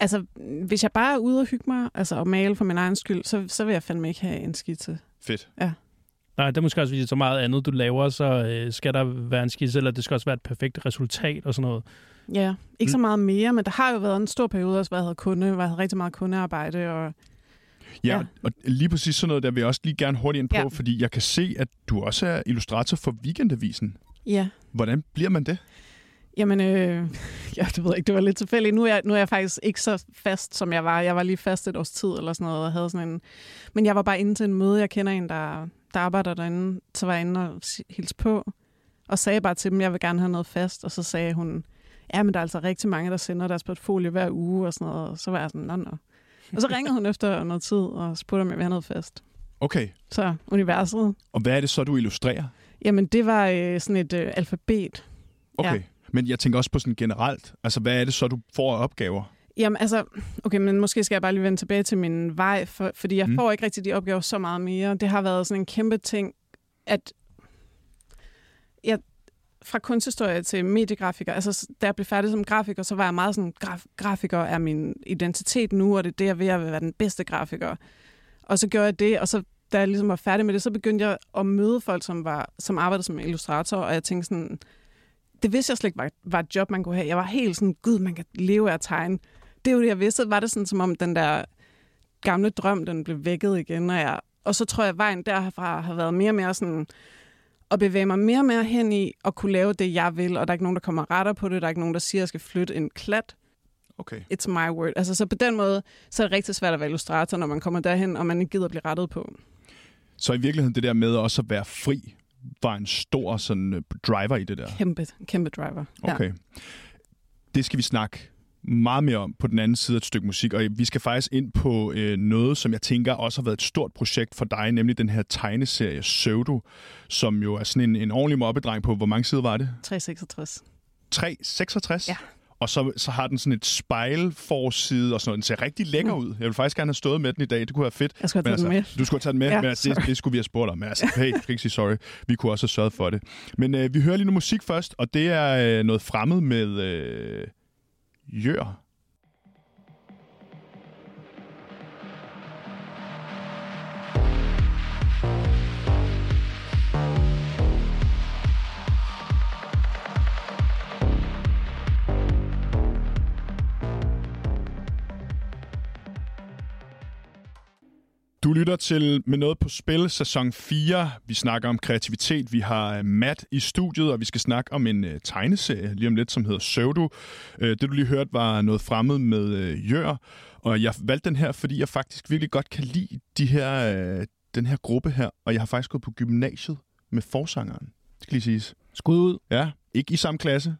Altså, hvis jeg bare er ude og hygge mig, altså og male for min egen skyld, så, så vil jeg fandme ikke have en skitse. Fedt. Nej, det er måske også, fordi det er så meget andet, du laver, så øh, skal der være en skisse, eller det skal også være et perfekt resultat og sådan noget. Ja, ikke Mm. så meget mere, men der har jo været en stor periode også, hvor jeg havde kunde, hvor jeg havde rigtig meget kundearbejde, og Ja, Ja. og lige præcis sådan noget, der vil jeg også lige gerne hurtigt ind på, Ja. fordi jeg kan se, at du også er illustrator for Weekendavisen. ja, Hvordan bliver man det? Jamen, øh, [LAUGHS] ja, det ved jeg ikke, det var lidt tilfældigt. Nu er, jeg, nu er jeg faktisk ikke så fast, som jeg var. Jeg var lige fast et års tid eller sådan noget, og havde sådan en... Men jeg var bare inde til en møde. Jeg kender en, der, der arbejder derinde. Så var jeg inde og hilse på, og sagde bare til dem, jeg vil gerne have noget fast. Og så sagde hun, ja, men der er altså rigtig mange, der sender deres portfolio hver uge og sådan noget. Og så var jeg sådan, nå, nå. Og så ringede hun efter noget tid og spurgte, om jeg ville have noget fast. Okay, Så universet, og hvad er det så, du illustrerer? jamen det var øh, sådan et øh, alfabet, Okay, Ja. men jeg tænker også på sådan generelt. Altså, hvad er det så, du får af opgaver? Jamen altså, okay, men måske skal jeg bare lige vende tilbage til min vej, for, fordi jeg Mm. får ikke rigtig de opgaver så meget mere. Det har været sådan en kæmpe ting, at jeg fra kunsthistorie til mediegrafiker, altså da jeg blev færdig som grafiker, så var jeg meget sådan, graf, grafiker er min identitet nu, og det er det, jeg vil, jeg vil være den bedste grafiker. Og så gjorde jeg det, og så da jeg ligesom var færdig med det, så begyndte jeg at møde folk, som, var, som arbejdede som illustrator, og jeg tænkte sådan, det vidste jeg slet ikke var, var et job, man kunne have. Jeg var helt sådan, gud, man kan leve af at tegne. Det er jo det, jeg vidste. Var det sådan, som om den der gamle drøm, den blev vækket igen. Og, jeg, og så tror jeg, at vejen derfra har været mere og mere sådan, at bevæge mig mere og mere hen i at kunne lave det, jeg vil, og der er ikke nogen, der kommer og retter på det. Der er ikke nogen, der siger, at jeg skal flytte en klat. Okay. It's my word. Altså, så på den måde, så er det rigtig svært at være illustrator, når man kommer derhen, og man ikke gider at blive rettet på. Så i virkeligheden det der med også at være fri, var en stor sådan øh, driver i det der. Kæmpe, kæmpe driver. Okay. Det skal vi snakke meget mere om på den anden side af et stykke musik, og vi skal faktisk ind på øh, noget, som jeg tænker også har været et stort projekt for dig, nemlig den her tegneserie Pseudo, som jo er sådan en, en ordentlig mobbedreng på, hvor mange sider var det? 366. 366? Ja. Og så, så har den sådan et spejlforside og sådan noget. Den ser rigtig lækker ud. Jeg vil faktisk gerne have stået med den i dag. Det kunne være fedt. Jeg skal have taget den med. altså, du skulle have taget den med, ja, men altså, det, det skulle vi have spurgt om. Men altså, hey, du skal ikke sige sorry. Vi kunne også have sørget for det. Men øh, vi hører lige nu musik først, og det er øh, noget fremmed med øh, Jør. Du lytter til Med noget på spil, sæson 4. Vi snakker om kreativitet. Vi har øh, Matt i studiet, og vi skal snakke om en uh, tegneserie lige om lidt, som hedder Pseudo. Uh, det du lige hørte var noget fremmed med uh, Jør, og jeg valgte den her, fordi jeg faktisk virkelig godt kan lide de her, uh, den her gruppe her, og jeg har faktisk gået på gymnasiet med forsangeren. Det skal lige siges. Skud ud. Ja, ikke i samme klasse.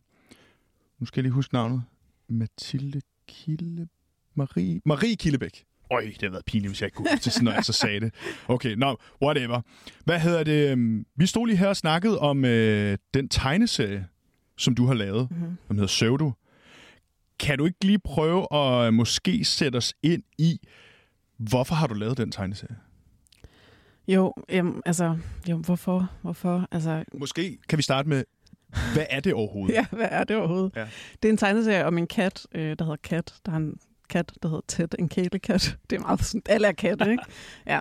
Nu skal jeg lige huske navnet. Mathilde Kille... Marie... Marie Killebæk. Øj, det havde været pinligt, hvis jeg ikke kunne huske det, sådan, når jeg så sagde det. Okay, no, whatever. Hvad hedder det? øhm, Vi stod lige her og snakkede om øh, den tegneserie, som du har lavet, Mm-hmm. som hedder Pseudo. Kan du ikke lige prøve at øh, måske sætte os ind i, hvorfor har du lavet den tegneserie? Jo, jamen, altså, jo, hvorfor? Hvorfor? Altså, Måske kan vi starte med, hvad er det overhovedet? [LAUGHS] ja, hvad er det overhovedet? Ja. Det er en tegneserie om en kat, øh, der hedder Kat. Der er en kat, der hedder Ted, en kælekat. Det er meget sådan, alle er katte, ikke? [LAUGHS] Ja.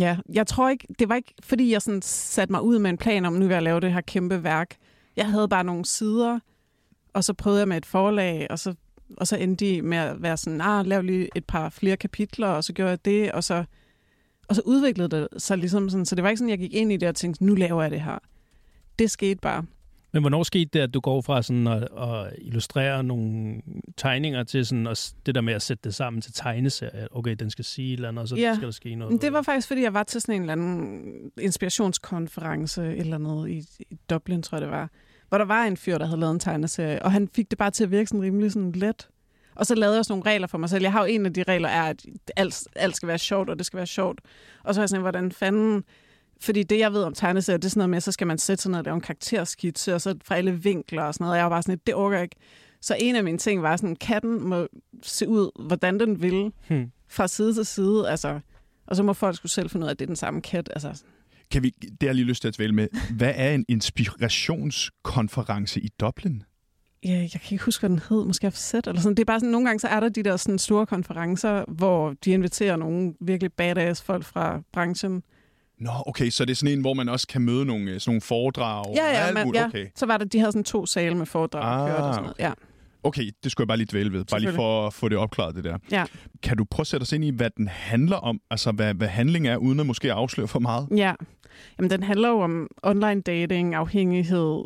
Ja, jeg tror ikke, det var ikke, fordi jeg sådan satte mig ud med en plan om, nu vil jeg lave det her kæmpe værk. Jeg havde bare nogle sider, og så prøvede jeg med et forlag, og så, og så endte de med at være sådan, ah, lav lige et par flere kapitler, og så gjorde jeg det, og så, og så udviklede det sig ligesom sådan, så det var ikke sådan, jeg gik ind i det og tænkte, nu laver jeg det her. Det skete bare. Men hvornår skete det, at du går fra sådan at, at illustrere nogle tegninger til sådan at, det der med at sætte det sammen til tegneserie? Okay, den skal sige et eller andet, og så Ja. skal der ske noget. Det var faktisk, fordi jeg var til sådan en eller anden inspirationskonference eller andet i, i Dublin, tror jeg det var, hvor der var en fyr, der havde lavet en tegneserie, og han fik det bare til at virke sådan rimelig sådan let. Og så lavede jeg sådan nogle regler for mig selv. Jeg har jo en af de regler, er, at alt, alt skal være sjovt, og det skal være sjovt. Og så er jeg sådan, hvordan fanden... Fordi det, jeg ved om tegneserier, det er sådan noget med, så skal man sætte sig ned og lave en karakterskitse, og så fra alle vinkler og sådan noget. Jeg var bare sådan, det orker jeg ikke. Så en af mine ting var sådan, katten må se ud, hvordan den vil, Hmm. fra side til side. Altså, og så må folk skulle selv finde ud af, at det er den samme kat. Altså, Kan vi, det har jeg lige lyst til at dvæle med. Hvad er en inspirationskonference i Dublin? ja, jeg kan ikke huske, hvad den hed. Måske FZ eller sådan. Det er bare sådan, nogle gange så er der de der sådan store konferencer, hvor de inviterer nogle virkelig badass folk fra branchen. Nå, okay, så det er sådan en, hvor man også kan møde nogle, øh, sådan nogle foredrag og Ja, ja, alt men, muligt. ja. Okay. Så var der, de havde sådan to sale med foredrag Ah, og kørte og sådan noget. Ja. okay, det skulle jeg bare lige dvæle ved. Bare lige for at få det opklaret, det der. Ja. Kan du prøve at sætte os ind i, hvad den handler om? Altså, hvad, hvad handling er, uden at måske afsløre for meget? Ja. Jamen, den handler jo om online dating, afhængighed.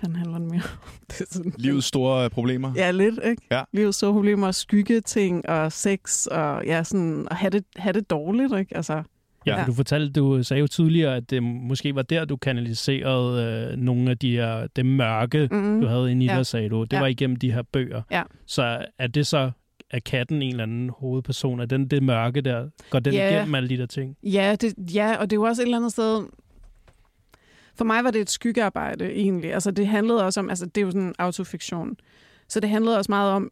Hvad handler den mere om? [LAUGHS] Det er sådan, Livets store øh, problemer? Ja, lidt, ikke? Ja. Livets store problemer, skyggeting og sex, og ja, sådan, at have det, have det dårligt, ikke? Altså, Ja, for du fortalte, du sagde jo tidligere, at det måske var der, du kanaliserede øh, nogle af de her, det mørke, mm, du havde inde i Ja. dig, sagde du. Det Ja. var igennem de her bøger. Ja. Så er det så, er katten en eller anden hovedperson? Er den det mørke der? Går den Ja. igennem alle de der ting? Ja, det, ja, og det er jo også et eller andet sted... For mig var det et skyggearbejde, egentlig. Altså, det handlede også om... Altså, det er jo sådan en autofiktion. Så det handlede også meget om,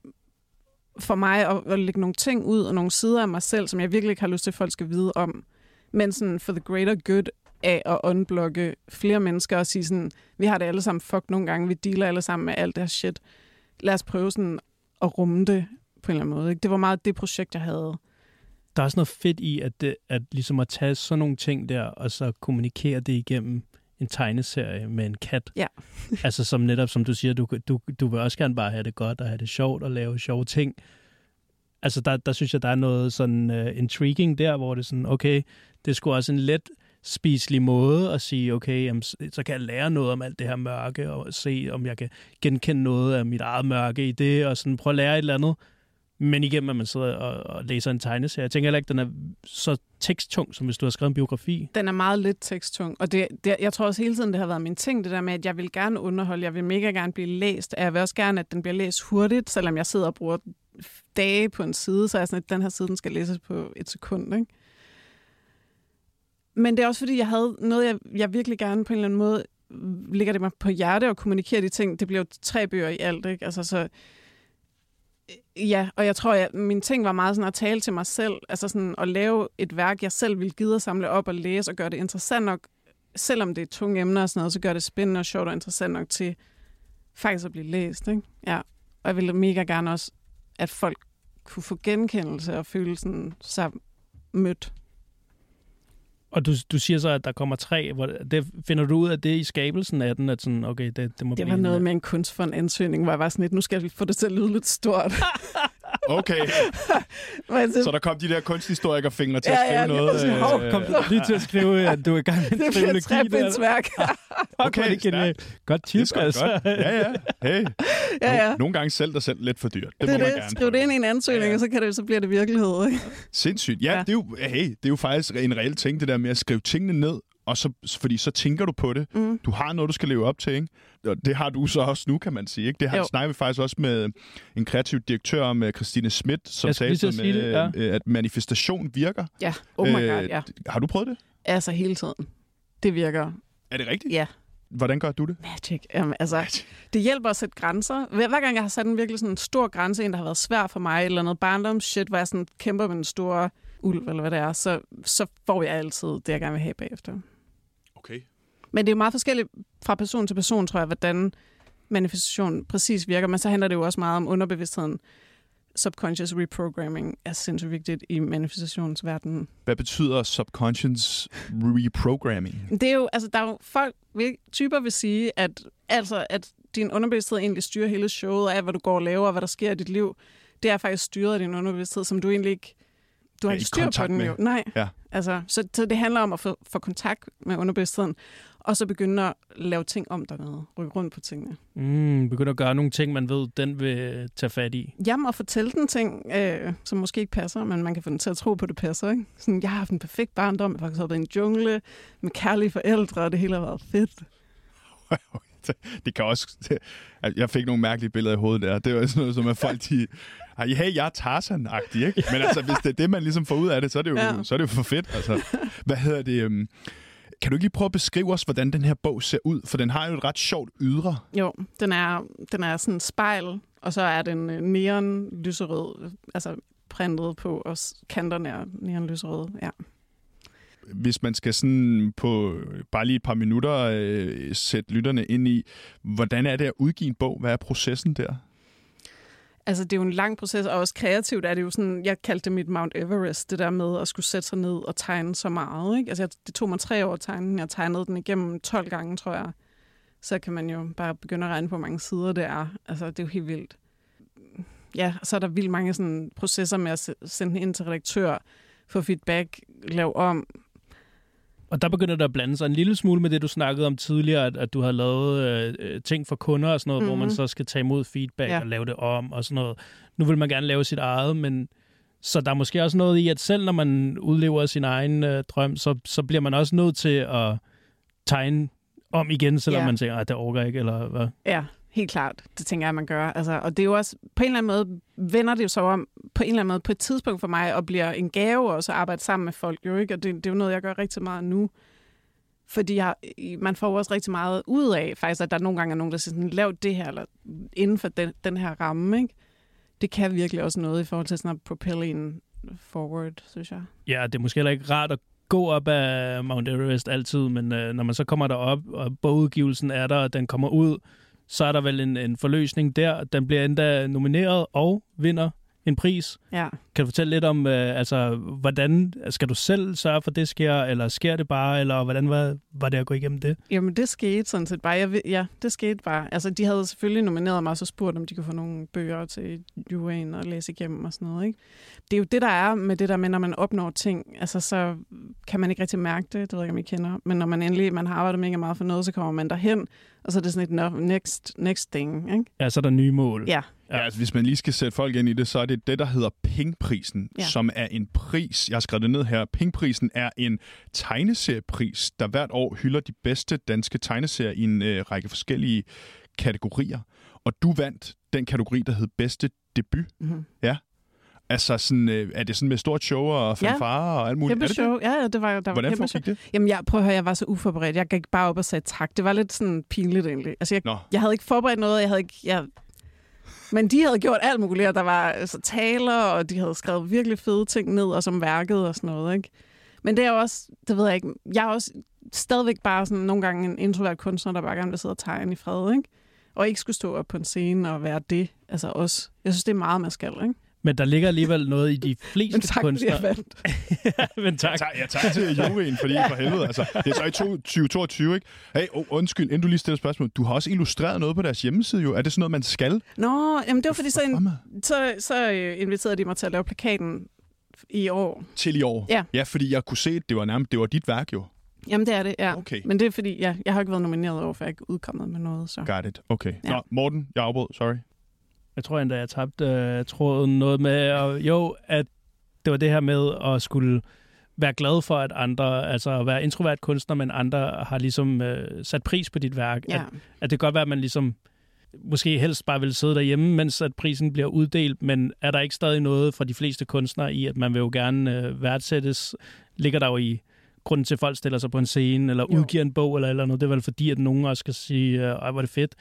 for mig, at, at lægge nogle ting ud, og nogle sider af mig selv, som jeg virkelig ikke har lyst til, at folk skal vide om. Men sådan for the greater good af at unblocke flere mennesker og sige sådan, vi har det alle sammen fuck nogle gange, vi dealer alle sammen med alt det her shit. Lad os prøve sådan at rumme det på en eller anden måde. Ikke? Det var meget det projekt, jeg havde. Der er også noget fedt i, at, det, at ligesom at tage sådan nogle ting der, og så kommunikere det igennem en tegneserie med en kat. Ja. altså som netop, som du siger, du, du, du vil også gerne bare have det godt og have det sjovt og lave sjove ting. Altså der, der synes jeg, der er noget sådan uh, intriguing der, hvor det er sådan, okay, det skulle også en let spiselig måde at sige, okay, jamen, så kan jeg lære noget om alt det her mørke, og se, om jeg kan genkende noget af mit eget mørke i det, og sådan prøve at lære et eller andet. Men igennem, at man sidder og, og læser en tegneserie. Jeg tænker heller ikke, den er så teksttung, som hvis du har skrevet en biografi. Den er meget lidt teksttung, og det, det, jeg tror også hele tiden, det har været min ting, det der med, at jeg vil gerne underholde, jeg vil mega gerne blive læst, og jeg vil også gerne, at den bliver læst hurtigt, selvom jeg sidder og bruger dage på en side, så er jeg sådan, at den her side, den skal læses på et sekund, ikke? Men det er også fordi, jeg havde noget, jeg, jeg virkelig gerne på en eller anden måde, ligger det mig på hjerte og kommunikere de ting. Det bliver jo tre bøger i alt, ikke? Altså så, øh, Ja, og jeg tror, at min ting var meget sådan at tale til mig selv, altså sådan at lave et værk, jeg selv ville gide at samle op og læse og gøre det interessant nok, selvom det er tunge emner og sådan noget, så gør det spændende og sjovt og interessant nok til faktisk at blive læst, ikke? Ja, og jeg ville mega gerne også, at folk kunne få genkendelse og føle sådan, sig mødt. Og du, du siger så, at der kommer tre. Hvor det, finder du ud af det i skabelsen af den, at sådan, okay, det, det må Det blive var noget med en kunstfond ansøgning, hvor jeg var sådan lidt, nu skal jeg få det til at lyde lidt stort. [LAUGHS] Okay, [LAUGHS] Men så der kom de der kunsthistorikerfingre til Ja, at skrive ja, noget. præcis. Hov, kom du lige til at skrive, at du er i gang med en [LAUGHS] det bliver et trilogi trebindsværk. Okay, det genialt. Godt tip, det altså. godt. Ja, ja. Hey. [LAUGHS] ja, ja. No, nogle gange selv dig selv lidt for dyrt. Det, Det, må er man det. gerne. Skriv det ind i en ansøgning, Ja, ja. og så, kan det, så bliver det virkelighed. Ikke? Sindssygt. Ja, Ja. Det, er jo, hey, det er jo faktisk en reel ting, det der med at skrive tingene ned, og så, fordi så tænker du på det. Mm. Du har noget, du skal leve op til, ikke? Og det har du så også nu, kan man sige. Ikke? Det har snakker vi faktisk også med en kreativ direktør, med Christine Schmidt, som sagde sådan, sige det, øh, at manifestation virker. Ja, oh my god, Øh, ja. Har du prøvet det? Altså hele tiden. Det virker. Er det rigtigt? Ja. Hvordan gør du det? Magic. Jamen, altså, det hjælper at sætte grænser. Hver, hver gang jeg har sat en virkelig sådan en stor grænse, en der har været svær for mig, eller noget barndomsshit, hvor jeg sådan kæmper med en stor ulv, eller hvad det er, så, så får jeg altid det, jeg gerne vil have bagefter. Okay. Men det er jo meget forskelligt fra person til person, tror jeg, hvordan manifestation præcis virker. Men så handler det jo også meget om underbevidstheden. Subconscious reprogramming er sindssygt vigtigt i manifestationsverdenen. Hvad betyder subconscious reprogramming? Det er jo, altså, der er jo folk, typer vil sige, at, altså, at din underbevidsthed egentlig styrer hele showet, alt, hvad du går og laver, og hvad der sker i dit liv. Det er faktisk styret af din underbevidsthed, som du egentlig ikke... Du har Er ikke styr på den med. jo. Nej. Ja. Altså, så, så det handler om at få, få kontakt med underbevidstheden. og så begynde at lave ting om dernede, rykke rundt på tingene. Mm, begynder at gøre nogle ting, man ved, den vil tage fat i. Jamen, og fortælle den ting, øh, som måske ikke passer, men man kan få den til at tro på, at det passer. Ikke? Sådan, jeg har haft en perfekt barndom, jeg har faktisk været i en jungle med kærlige forældre, og det hele har været fedt. [LAUGHS] det kan også... Jeg fik nogle mærkelige billeder i hovedet der. Det var sådan noget, som at folk, de... Hey, jeg er Tarzan-agtig, ikke? Men altså, hvis det er det, man ligesom får ud af det, så er det jo, ja. så er det jo for fedt. Altså, hvad hedder det? Um... Kan du ikke lige prøve at beskrive os, hvordan den her bog ser ud? For den har jo et ret sjovt ydre. Jo, den er, den er sådan en spejl, og så er den øh, neon lyserød, altså printet på, og kanterne er neon lyserød, ja hvis man skal sådan på bare lige et par minutter øh, sætte lytterne ind i, hvordan er det at udgive en bog? Hvad er processen der? Altså, det er jo en lang proces, og også kreativt er det jo sådan, jeg kaldte det mit Mount Everest, det der med at skulle sætte sig ned og tegne så meget. Ikke? Altså, det tog mig tre år at tegne den. Jeg tegnede den igennem 12 gange, tror jeg. Så kan man jo bare begynde at regne på, hvor mange sider det er. Altså, det er jo helt vildt. Ja, så er der vildt mange sådan, processer med at sende den ind til redaktør, få feedback, lave om, og der begynder der at blande sig en lille smule med det, du snakkede om tidligere, at, at du har lavet øh, øh, ting for kunder og sådan noget, mm-hmm. hvor man mhm. så skal tage imod feedback ja. og lave det om og sådan noget. Nu vil man gerne lave sit eget, men så der er måske også noget i, at selv når man udlever sin egen øh, drøm, så, så bliver man også nødt til at tegne om igen, selvom ja. man tænker, at det overgår ikke, eller hvad? Ja, helt klart. Det tænker jeg, man gør. Altså, og det er jo også, på en eller anden måde, vender det jo så om, på en eller anden måde, på et tidspunkt for mig, og bliver en gave også at arbejde sammen med folk, jo ikke? Og det, det er jo noget, jeg gør rigtig meget nu. Fordi jeg, man får også rigtig meget ud af, faktisk, at der nogle gange er nogen, der siger sådan, lav det her, eller inden for den, den her ramme, ikke? Det kan virkelig også noget i forhold til sådan at propelle en forward, synes jeg. Ja, det er måske heller ikke rart at gå op af Mount Everest altid, men øh, når man så kommer derop, og bogudgivelsen er der, og den kommer ud, så er der vel en, en forløsning der. Den bliver endda nomineret og vinder en pris. Ja. Kan du fortælle lidt om, øh, altså, hvordan skal du selv sørge for, at det sker, eller sker det bare, eller hvordan var, var det at gå igennem det? Jamen, det skete sådan set bare. Jeg, ja, det skete bare. Altså, de havde selvfølgelig nomineret mig, og så spurgt, om de kunne få nogle bøger til juryen og læse igennem og sådan noget, ikke? Det er jo det, der er med det der med, når man opnår ting, altså, så kan man ikke rigtig mærke det, det ved jeg ikke, om I kender, men når man endelig man har arbejdet mega meget for noget, så kommer man derhen, og så er det sådan et next, next thing, ikke? Ja, så er der nye mål. Ja, Ja, altså, hvis man lige skal sætte folk ind i det, så er det det, der hedder Pingprisen, ja. som er en pris, jeg har skrevet det ned her. Pingprisen er en tegneseriepris, der hvert år hylder de bedste danske tegneserier i en øh, række forskellige kategorier. Og du vandt den kategori, der hed bedste debut. Mm-hmm. Ja. Altså, sådan, øh, er det sådan med stort show og fanfare ja. og alt muligt? Kæmpe er det show. Det? Ja, det var der Hvordan foregik det? Jamen, jeg, prøv at høre, jeg var så uforberedt. Jeg gik bare op og sagde tak. Det var lidt sådan pinligt egentlig. Altså, jeg, jeg havde ikke forberedt noget. Jeg havde ikke... Jeg, men de havde gjort alt muligt, og der var altså, taler, og de havde skrevet virkelig fede ting ned, og som værket og sådan noget, ikke? Men det er også, det ved jeg ikke, jeg er også stadigvæk bare sådan nogle gange en introvert kunstner, der bare gerne vil sidde og tegne i fred, ikke? Og ikke skulle stå op på en scene og være det, altså også. Jeg synes, det er meget, man skal, ikke? Men der ligger alligevel noget i de [LAUGHS] fleste men tak, kunstnere. ja, [LAUGHS] men tak. Jeg tager, jeg tager til juryen, fordi for helvede. Altså, det er så i 2022, ikke? Hey, oh, undskyld, inden du lige stiller spørgsmål. Du har også illustreret noget på deres hjemmeside, jo. Er det sådan noget, man skal? Nå, jamen det var fordi, så, in, så, så øh, inviterede de mig til at lave plakaten i år. Til i år? Ja. Ja, fordi jeg kunne se, at det var nærmest det var dit værk, jo. Jamen, det er det, ja. Okay. Men det er fordi, ja, jeg har ikke været nomineret over, for jeg er ikke udkommet med noget. Så. Got it. Okay. Ja. Nå, Morten, jeg afbrød. Sorry. Jeg tror endda, jeg tabte øh, tråden noget med, og jo, at det var det her med at skulle være glad for, at andre, altså at være introvert kunstner, men andre har ligesom øh, sat pris på dit værk. Ja. At, at det kan godt være, at man ligesom måske helst bare vil sidde derhjemme, mens at prisen bliver uddelt, men er der ikke stadig noget for de fleste kunstnere i, at man vil jo gerne øh, værdsættes? Ligger der jo i grunden til, at folk stiller sig på en scene, eller jo. udgiver en bog, eller, eller noget. Det er vel fordi, at nogen også skal sige, øh, ej, hvor er det fedt.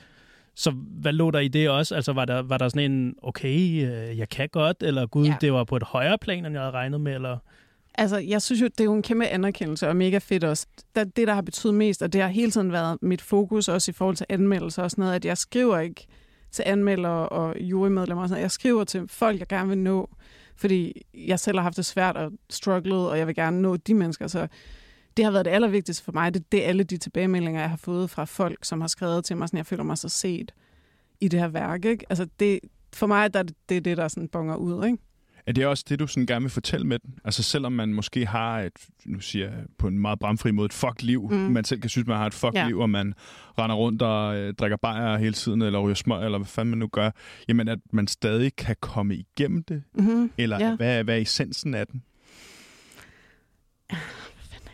Så hvad lå der i det også? Altså var der, var der sådan en, okay, øh, jeg kan godt, eller gud, ja. det var på et højere plan, end jeg havde regnet med, eller... Altså, jeg synes jo, det er jo en kæmpe anerkendelse, og mega fedt også. Det, det, der har betydet mest, og det har hele tiden været mit fokus, også i forhold til anmeldelser og sådan noget, at jeg skriver ikke til anmeldere og jurymedlemmer. Sådan Jeg skriver til folk, jeg gerne vil nå, fordi jeg selv har haft det svært og strugglet, og jeg vil gerne nå de mennesker. Så det har været det allervigtigste for mig. Det, det er alle de tilbagemeldinger, jeg har fået fra folk, som har skrevet til mig, sådan jeg føler mig så set i det her værk. Ikke? Altså det, for mig der, det er det, der sådan bonger ud. Ikke? Er det også det, du sådan gerne vil fortælle med den? Altså selvom man måske har et, nu siger jeg på en meget bramfri måde, et fuck-liv. Mm. Man selv kan synes, man har et fuck-liv, ja. og man render rundt og øh, drikker bajer hele tiden, eller ryger smøg, eller hvad fanden man nu gør. Jamen, at man stadig kan komme igennem det? Mm-hmm. Eller ja. hvad, hvad er essensen af den?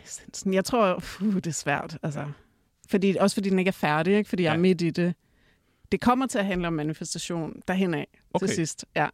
Essensen? Jeg tror, uh, det er svært. Altså. Fordi, også fordi den ikke er færdig, ikke? fordi jeg ja. er midt i det. Det kommer til at handle om manifestation derhen af okay. til sidst. Ja.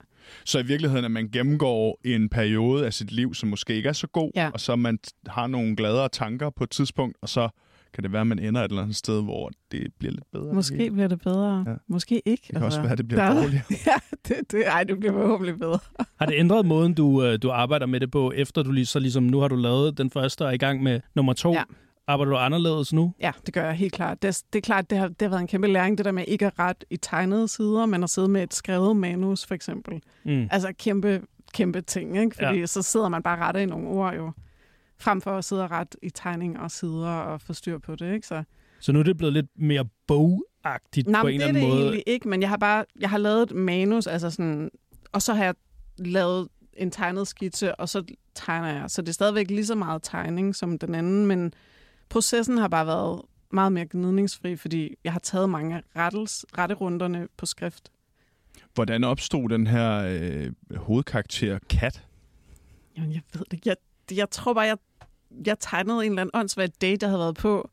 Så i virkeligheden, at man gennemgår en periode af sit liv, som måske ikke er så god, ja. og så man har nogle gladere tanker på et tidspunkt, og så kan det være, at man ender et eller andet sted, hvor det bliver lidt bedre. Måske det bliver det bedre. Ja. Måske ikke. Det kan altså, også være, at det bliver der... dårligere. [LAUGHS] ja, det, det, ej, det bliver forhåbentlig bedre. [LAUGHS] har det ændret måden, du, øh, du arbejder med det på, efter du lige, så ligesom nu har du lavet den første og er i gang med nummer to? Ja. Arbejder du anderledes nu? Ja, det gør jeg helt klart. Det, det er klart, det har, det har været en kæmpe læring, det der med ikke at ret i tegnede sider, men at sidde med et skrevet manus, for eksempel. Mm. Altså kæmpe, kæmpe ting, ikke? Fordi ja. så sidder man bare ret i nogle ord jo, frem for at sidde og ret i tegning og sider og få styr på det, ikke? Så, så nu er det blevet lidt mere bogagtigt Nej, på en eller anden måde? Nej, det er det egentlig ikke, men jeg har bare jeg har lavet et manus, altså sådan, og så har jeg lavet en tegnet skitse, og så tegner jeg. Så det er stadigvæk lige så meget tegning som den anden, men processen har bare været meget mere gnidningsfri, fordi jeg har taget mange rettels, retterunderne på skrift. Hvordan opstod den her øh, hovedkarakter Kat? Jamen, jeg ved det. Jeg, jeg tror bare, jeg, jeg tegnede en eller anden åndssvagt date, jeg havde været på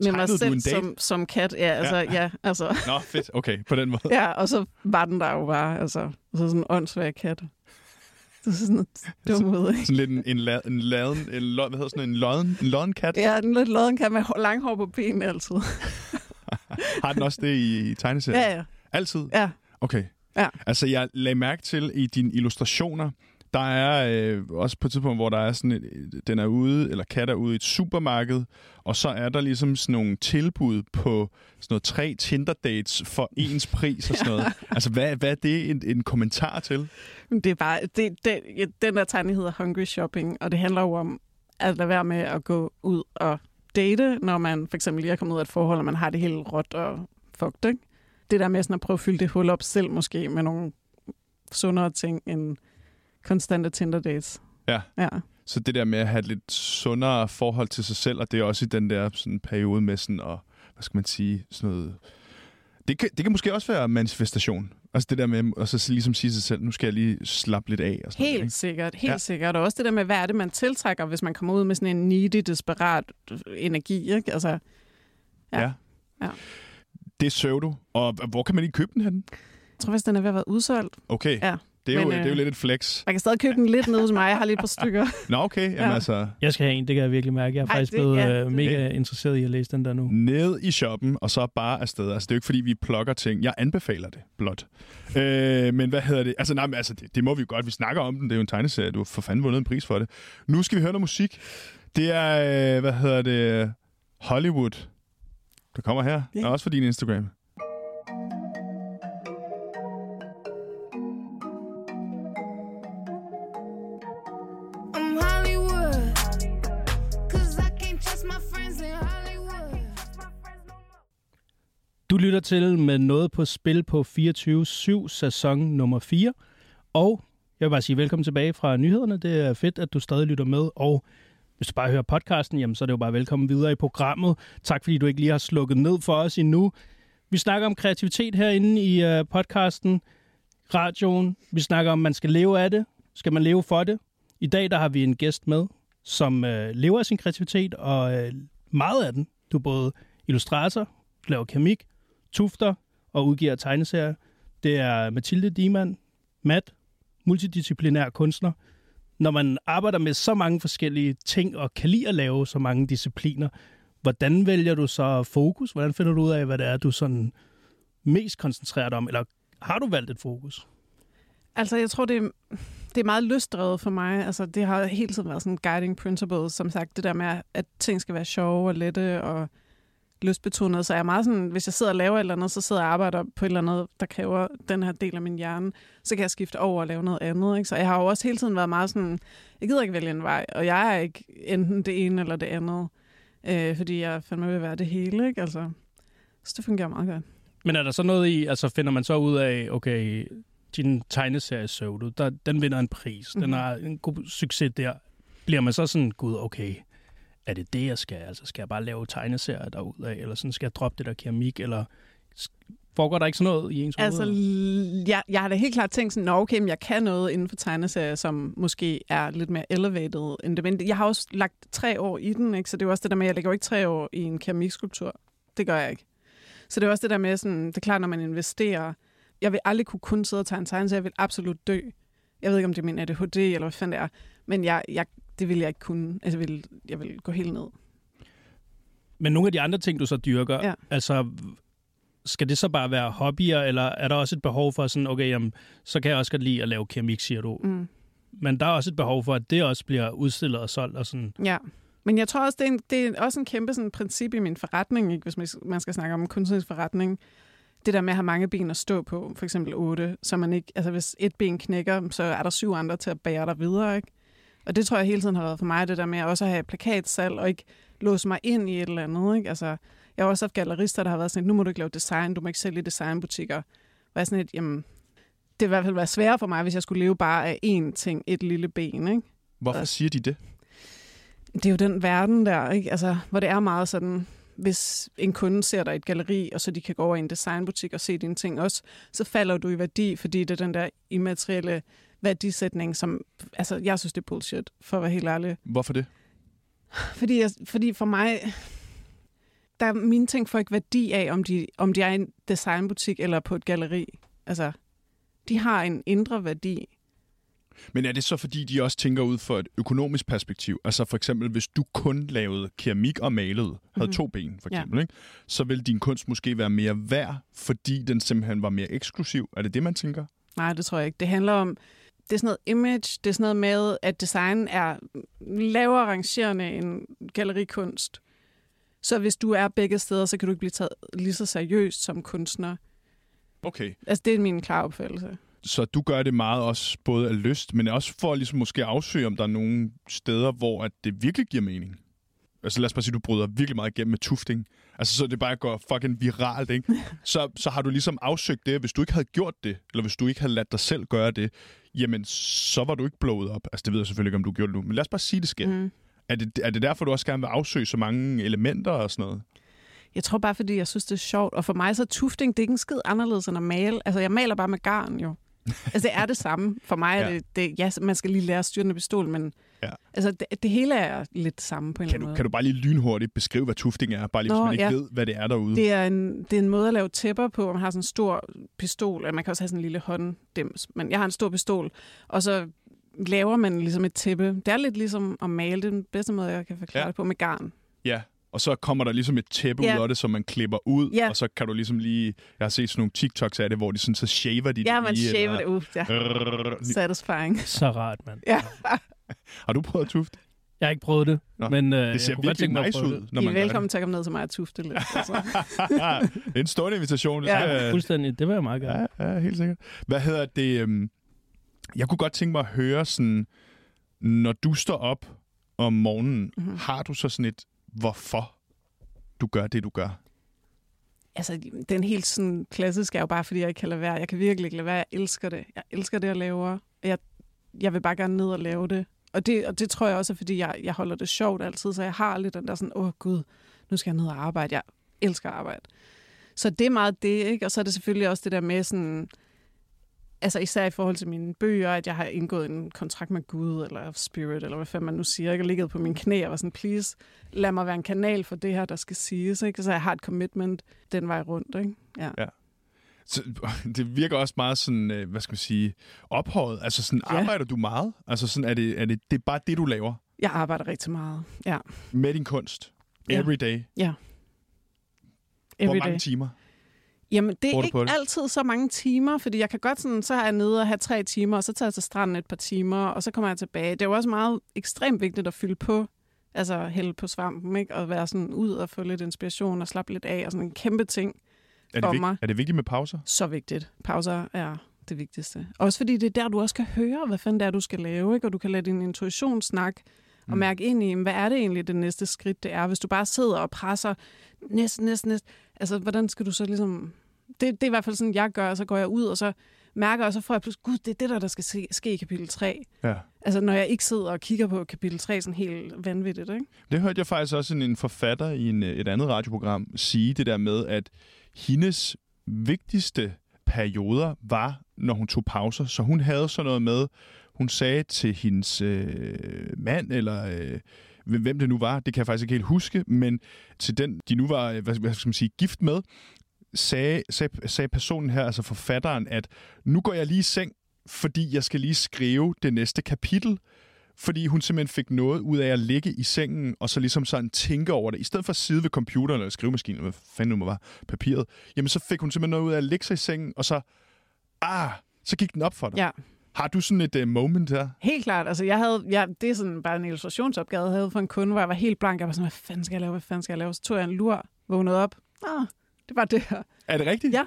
med mig selv som, som kat. Ja, altså, ja. ja altså. [LAUGHS] Nå, fedt. Okay, på den måde. Ja, og så var den der jo bare, altså, så sådan en åndssvagt kat. Det er sådan noget dum ud, ikke? Sådan lidt en, en, lad, en, laden, en, hvad hedder sådan en lodden, en lodden kat? Ja, en lidt lodden kat med lang hår på benene altid. [LAUGHS] Har den også det i, i tegneserien? Ja, ja. Altid? Ja. Okay. Ja. Altså, jeg lagde mærke til i dine illustrationer, der er øh, også på et tidspunkt, hvor der er sådan et, den er ude, eller kat er ude i et supermarked, og så er der ligesom sådan nogle tilbud på sådan noget tre Tinder-dates for ens pris og sådan noget. [LAUGHS] altså, hvad, hvad er det en, en kommentar til? Det er bare, det, det, den der tegning hedder Hungry Shopping, og det handler jo om at lade være med at gå ud og date, når man for eksempel lige er kommet ud af et forhold, og man har det helt råt og fucked, ikke? Det der med sådan at prøve at fylde det hul op selv måske med nogle sundere ting end konstante Tinder dates. Ja. ja. Så det der med at have et lidt sundere forhold til sig selv, og det er også i den der sådan, periode med sådan at, hvad skal man sige, sådan noget... Det kan, det kan måske også være manifestation. Altså det der med at så ligesom sige sig selv, nu skal jeg lige slappe lidt af. Og sådan helt noget, ikke? sikkert, helt ja. sikkert. Og også det der med, hvad er det, man tiltrækker, hvis man kommer ud med sådan en needy, desperat energi. Ikke? Altså, ja. ja. ja. Det søv du. Og hvor kan man lige købe den hen? Jeg tror faktisk, den er ved at være udsolgt. Okay. Ja. Det er, Men, jo, øh, det er jo lidt et flex. Man kan stadig købe den lidt ned hos mig. Jeg har lige et par stykker. Nå, okay. Jamen, ja. altså... Jeg skal have en, det kan jeg virkelig mærke. Jeg er Ej, faktisk det, blevet ja, øh, mega det. interesseret i at læse den der nu. Ned i shoppen, og så bare afsted. Altså, det er jo ikke, fordi vi plukker ting. Jeg anbefaler det blot. Øh, men hvad hedder det? Altså, nej, men, altså det, det må vi jo godt. Vi snakker om den. Det er jo en tegneserie. Du har for fanden vundet en pris for det. Nu skal vi høre noget musik. Det er, øh, hvad hedder det? Hollywood. Der kommer her. Ja. Og også for din Instagram. Du lytter til med noget på spil på 24-7 sæson nummer 4. Og jeg vil bare sige velkommen tilbage fra nyhederne. Det er fedt, at du stadig lytter med. Og hvis du bare hører podcasten, jamen, så er det jo bare velkommen videre i programmet. Tak fordi du ikke lige har slukket ned for os endnu. Vi snakker om kreativitet herinde i øh, podcasten, radioen. Vi snakker om, man skal leve af det. Skal man leve for det? I dag der har vi en gæst med, som øh, lever af sin kreativitet, og øh, meget af den. Du er både illustrator, laver kemik, tufter og udgiver tegneserier. Det er Mathilde Diemann, Matt, multidisciplinær kunstner. Når man arbejder med så mange forskellige ting og kan lide at lave så mange discipliner, hvordan vælger du så fokus? Hvordan finder du ud af, hvad det er, du sådan mest koncentrerer dig om? Eller har du valgt et fokus? Altså, jeg tror, det er, det er meget lystdrevet for mig. Altså, det har hele tiden været sådan en guiding principle, som sagt, det der med, at ting skal være sjove og lette og lystbetonet, så jeg er meget sådan, hvis jeg sidder og laver et eller andet, så sidder jeg og arbejder på et eller andet, der kræver den her del af min hjerne, så kan jeg skifte over og lave noget andet. Ikke? Så jeg har jo også hele tiden været meget sådan, jeg gider ikke vælge en vej, og jeg er ikke enten det ene eller det andet, øh, fordi jeg fandme vil være det hele. Ikke? Altså, så det fungerer meget godt. Men er der så noget i, altså finder man så ud af, okay, din tegneserie Pseudo, der, den vinder en pris. Mm-hmm. Den Mhm. har en god succes der. Bliver man så sådan, gud, okay, er det det, jeg skal? Altså, skal jeg bare lave tegneserier derudad? Eller sådan, skal jeg droppe det der keramik? Eller foregår der ikke sådan noget i ens Altså, hoved? jeg, jeg har da helt klart tænkt sådan, Nå, okay, men jeg kan noget inden for tegneserier, som måske er lidt mere elevated end det. Men jeg har også lagt tre år i den, ikke? så det er også det der med, at jeg lægger jo ikke tre år i en keramikskulptur. Det gør jeg ikke. Så det er også det der med, sådan, det er klart, når man investerer, jeg vil aldrig kunne kun sidde og tegne tegneserier, jeg vil absolut dø. Jeg ved ikke, om det er min ADHD, eller hvad fanden det er, men jeg, jeg, det vil jeg ikke kunne. Altså, jeg vil, jeg vil gå helt ned. Men nogle af de andre ting, du så dyrker, Ja. altså, skal det så bare være hobbyer, eller er der også et behov for sådan, okay, jamen, så kan jeg også godt lide at lave keramik, siger du. Mm. Men der er også et behov for, at det også bliver udstillet og solgt og sådan. Ja, men jeg tror også, det er, en, det er også en kæmpe sådan, princip i min forretning, ikke? hvis man- man skal snakke om en kunstnerisk forretning. Det der med at have mange ben at stå på, for eksempel otte, så man ikke, altså hvis et ben knækker, så er der syv andre til at bære dig videre, ikke? Og det tror jeg hele tiden har været for mig, det der med også at have plakatsalg og ikke låse mig ind i et eller andet, ikke? Altså, jeg har også haft gallerister, der har været sådan, nu må du ikke lave design, du må ikke sælge i designbutikker. Hvor jeg sådan et, jamen, det vil i hvert fald være sværere for mig, hvis jeg skulle leve bare af én ting, et lille ben, ikke? Hvorfor siger de det? Det er jo den verden der, ikke? Altså, hvor det er meget sådan, hvis en kunde ser dig i et galleri, og så de kan gå over i en designbutik og se dine ting også, så falder du i værdi, fordi det er den der immaterielle værdisætning, som, altså, jeg synes, det er bullshit, for at være helt ærlig. Hvorfor det? Fordi, jeg, fordi for mig, der er mine ting får ikke værdi af, om de, om de er i en designbutik eller på et galleri. Altså, de har en indre værdi. Men er det så, fordi de også tænker ud for et økonomisk perspektiv? Altså for eksempel, hvis du kun lavede keramik og malede, havde Mhm. to ben for Ja. eksempel, ikke? så ville din kunst måske være mere værd, fordi den simpelthen var mere eksklusiv. Er det det, man tænker? Nej, det tror jeg ikke. Det handler om, det er sådan noget image, det er sådan noget med, at design er lavere rangerende end gallerikunst. Så hvis du er begge steder, så kan du ikke blive taget lige så seriøst som kunstner. Okay. Altså, det er min klare opfattelse. Så du gør det meget også både af lyst, men også for at ligesom måske afsøge, om der er nogle steder, hvor at det virkelig giver mening. Altså lad os bare sige, at du bryder virkelig meget igennem med tufting. Altså så det bare går fucking viralt, ikke? [LAUGHS] Så, så har du ligesom afsøgt det. Hvis du ikke havde gjort det, eller hvis du ikke havde ladt dig selv gøre det, jamen så var du ikke blået op. Altså det ved jeg selvfølgelig ikke, om du gjorde det nu. Men lad os bare sige, det sker. Mm. Er, det, er det derfor, du også gerne vil afsøge så mange elementer og sådan noget? Jeg tror bare, fordi jeg synes, det er sjovt. Og for mig så er tufting, det er ikke en skid anderledes end at male. Altså, jeg maler bare med garn jo. Altså, det er det samme. For mig er Ja. det, det, ja, man skal lige lære at styre den pistol, men Ja. altså, det, det hele er lidt samme på en Kan eller du, anden kan du bare lige lynhurtigt beskrive, hvad tufting er? Bare lige, Nå, hvis man ikke ja. ved, hvad det er derude. Det er, en, det er en måde at lave tæpper på, hvor man har sådan en stor pistol, eller man kan også have sådan en lille hånddims, men jeg har en stor pistol, og så laver man ligesom et tæppe. Det er lidt ligesom at male, det er den bedste måde, jeg kan forklare Ja. ja. det på med garn. Ja, og så kommer der ligesom et tæppe Ja. ud af det, som man klipper ud, Ja. og så kan du ligesom lige... Jeg har set sådan nogle TikToks af det, hvor de sådan så shaver de Ja, det man lige, shaver eller- det ud. Ja. Satisfying. Så rart, mand. Ja. [LAUGHS] Har du prøvet at tufte? Jeg har ikke prøvet det, Nå, men øh, Det ser jeg kunne godt tænke mig at nice prøve ud, det. når I man er velkommen til at komme ned til mig og tufte lidt. [LAUGHS] Altså. det. det er en stor invitation. Ja. Ja, fuldstændig. Det vil jeg meget gerne. ja, ja, helt sikkert. Hvad hedder det? øhm, Jeg kunne godt tænke mig at høre sådan, når du står op om morgenen, Mhm. mm-hmm. har du så sådan et, hvorfor du gør det, du gør? Altså, den helt sådan klassiske er jo bare, fordi jeg ikke kan lade være. Jeg kan virkelig ikke lade være. Jeg elsker det. Jeg elsker det, jeg laver. Jeg, jeg vil bare gerne ned og lave det. Og det, og det tror jeg også er, fordi jeg, jeg holder det sjovt altid, så jeg har lidt den der sådan, åh gud, nu skal jeg ned og arbejde. Jeg elsker arbejde. Så det er meget det, ikke? Og så er det selvfølgelig også det der med sådan, altså især i forhold til mine bøger, at jeg har indgået en kontrakt med Gud, eller Spirit, eller hvad fanden man nu siger. Jeg har ligget på mine knæ og var sådan, please, lad mig være en kanal for det her, der skal siges. Ikke? Så jeg har et commitment den vej rundt. Ikke? Ja. Så, [LAUGHS] det virker også meget sådan, øh, hvad skal man sige, ophøjet. Altså sådan, Ja. arbejder du meget? Altså sådan, er det, er det, det er bare det, du laver Jeg arbejder rigtig meget. Ja. med din kunst? Ja. Every day? Hvor Every mange day. timer? Jamen, det er ikke det? altid så mange timer, fordi jeg kan godt sådan, så er jeg nede og have tre timer, og så tager jeg til stranden et par timer, og så kommer jeg tilbage. Det er jo også meget ekstremt vigtigt at fylde på, altså hælde på svampen, ikke? Og være sådan ud og få lidt inspiration og slappe lidt af, og sådan en kæmpe ting. Er det, For mig. er det vigtigt med pauser? Så vigtigt. Pauser er det vigtigste. Også fordi det er der, du også kan høre, hvad fanden det er, du skal lave, ikke? Og du kan lade din intuition snakke og Mm. mærke ind i, hvad er det egentlig, det næste skridt det er? Hvis du bare sidder og presser næst, næst, næst, altså hvordan skal du så ligesom... Det, det er i hvert fald sådan, jeg gør, og så går jeg ud, og så mærker, og så får jeg pludselig, gud, det er det der, der skal ske, ske i kapitel 3. Ja. Altså, når jeg ikke sidder og kigger på kapitel 3 sådan helt vanvittigt, ikke? Det hørte jeg faktisk også en, en forfatter i en, et andet radioprogram sige, det der med, at hendes vigtigste perioder var, når hun tog pauser. Så hun havde sådan noget med, hun sagde til hendes øh, mand, eller øh, hvem det nu var, det kan jeg faktisk ikke helt huske, men til den, de nu var, hvad, hvad skal man sige, gift med, sagde, sagde, sagde personen her, altså forfatteren, at nu går jeg lige i seng, fordi jeg skal lige skrive det næste kapitel, fordi hun simpelthen fik noget ud af at ligge i sengen, og så ligesom sådan tænke over det. I stedet for at sidde ved computeren eller skrivemaskinen, hvad fanden nu var, papiret, jamen så fik hun simpelthen noget ud af at ligge sig i sengen, og så, ah, så gik den op for dig. Ja, Har du sådan et uh, moment her? helt klart. Altså, jeg havde, ja, det er sådan bare en illustrationsopgave, jeg havde for en kunde, hvor jeg var helt blank. Jeg var sådan, hvad fanden skal jeg lave, hvad fanden skal jeg lave? Så tog jeg en lur, vågnede op. Ah, det var det her. Er det rigtigt? Ja.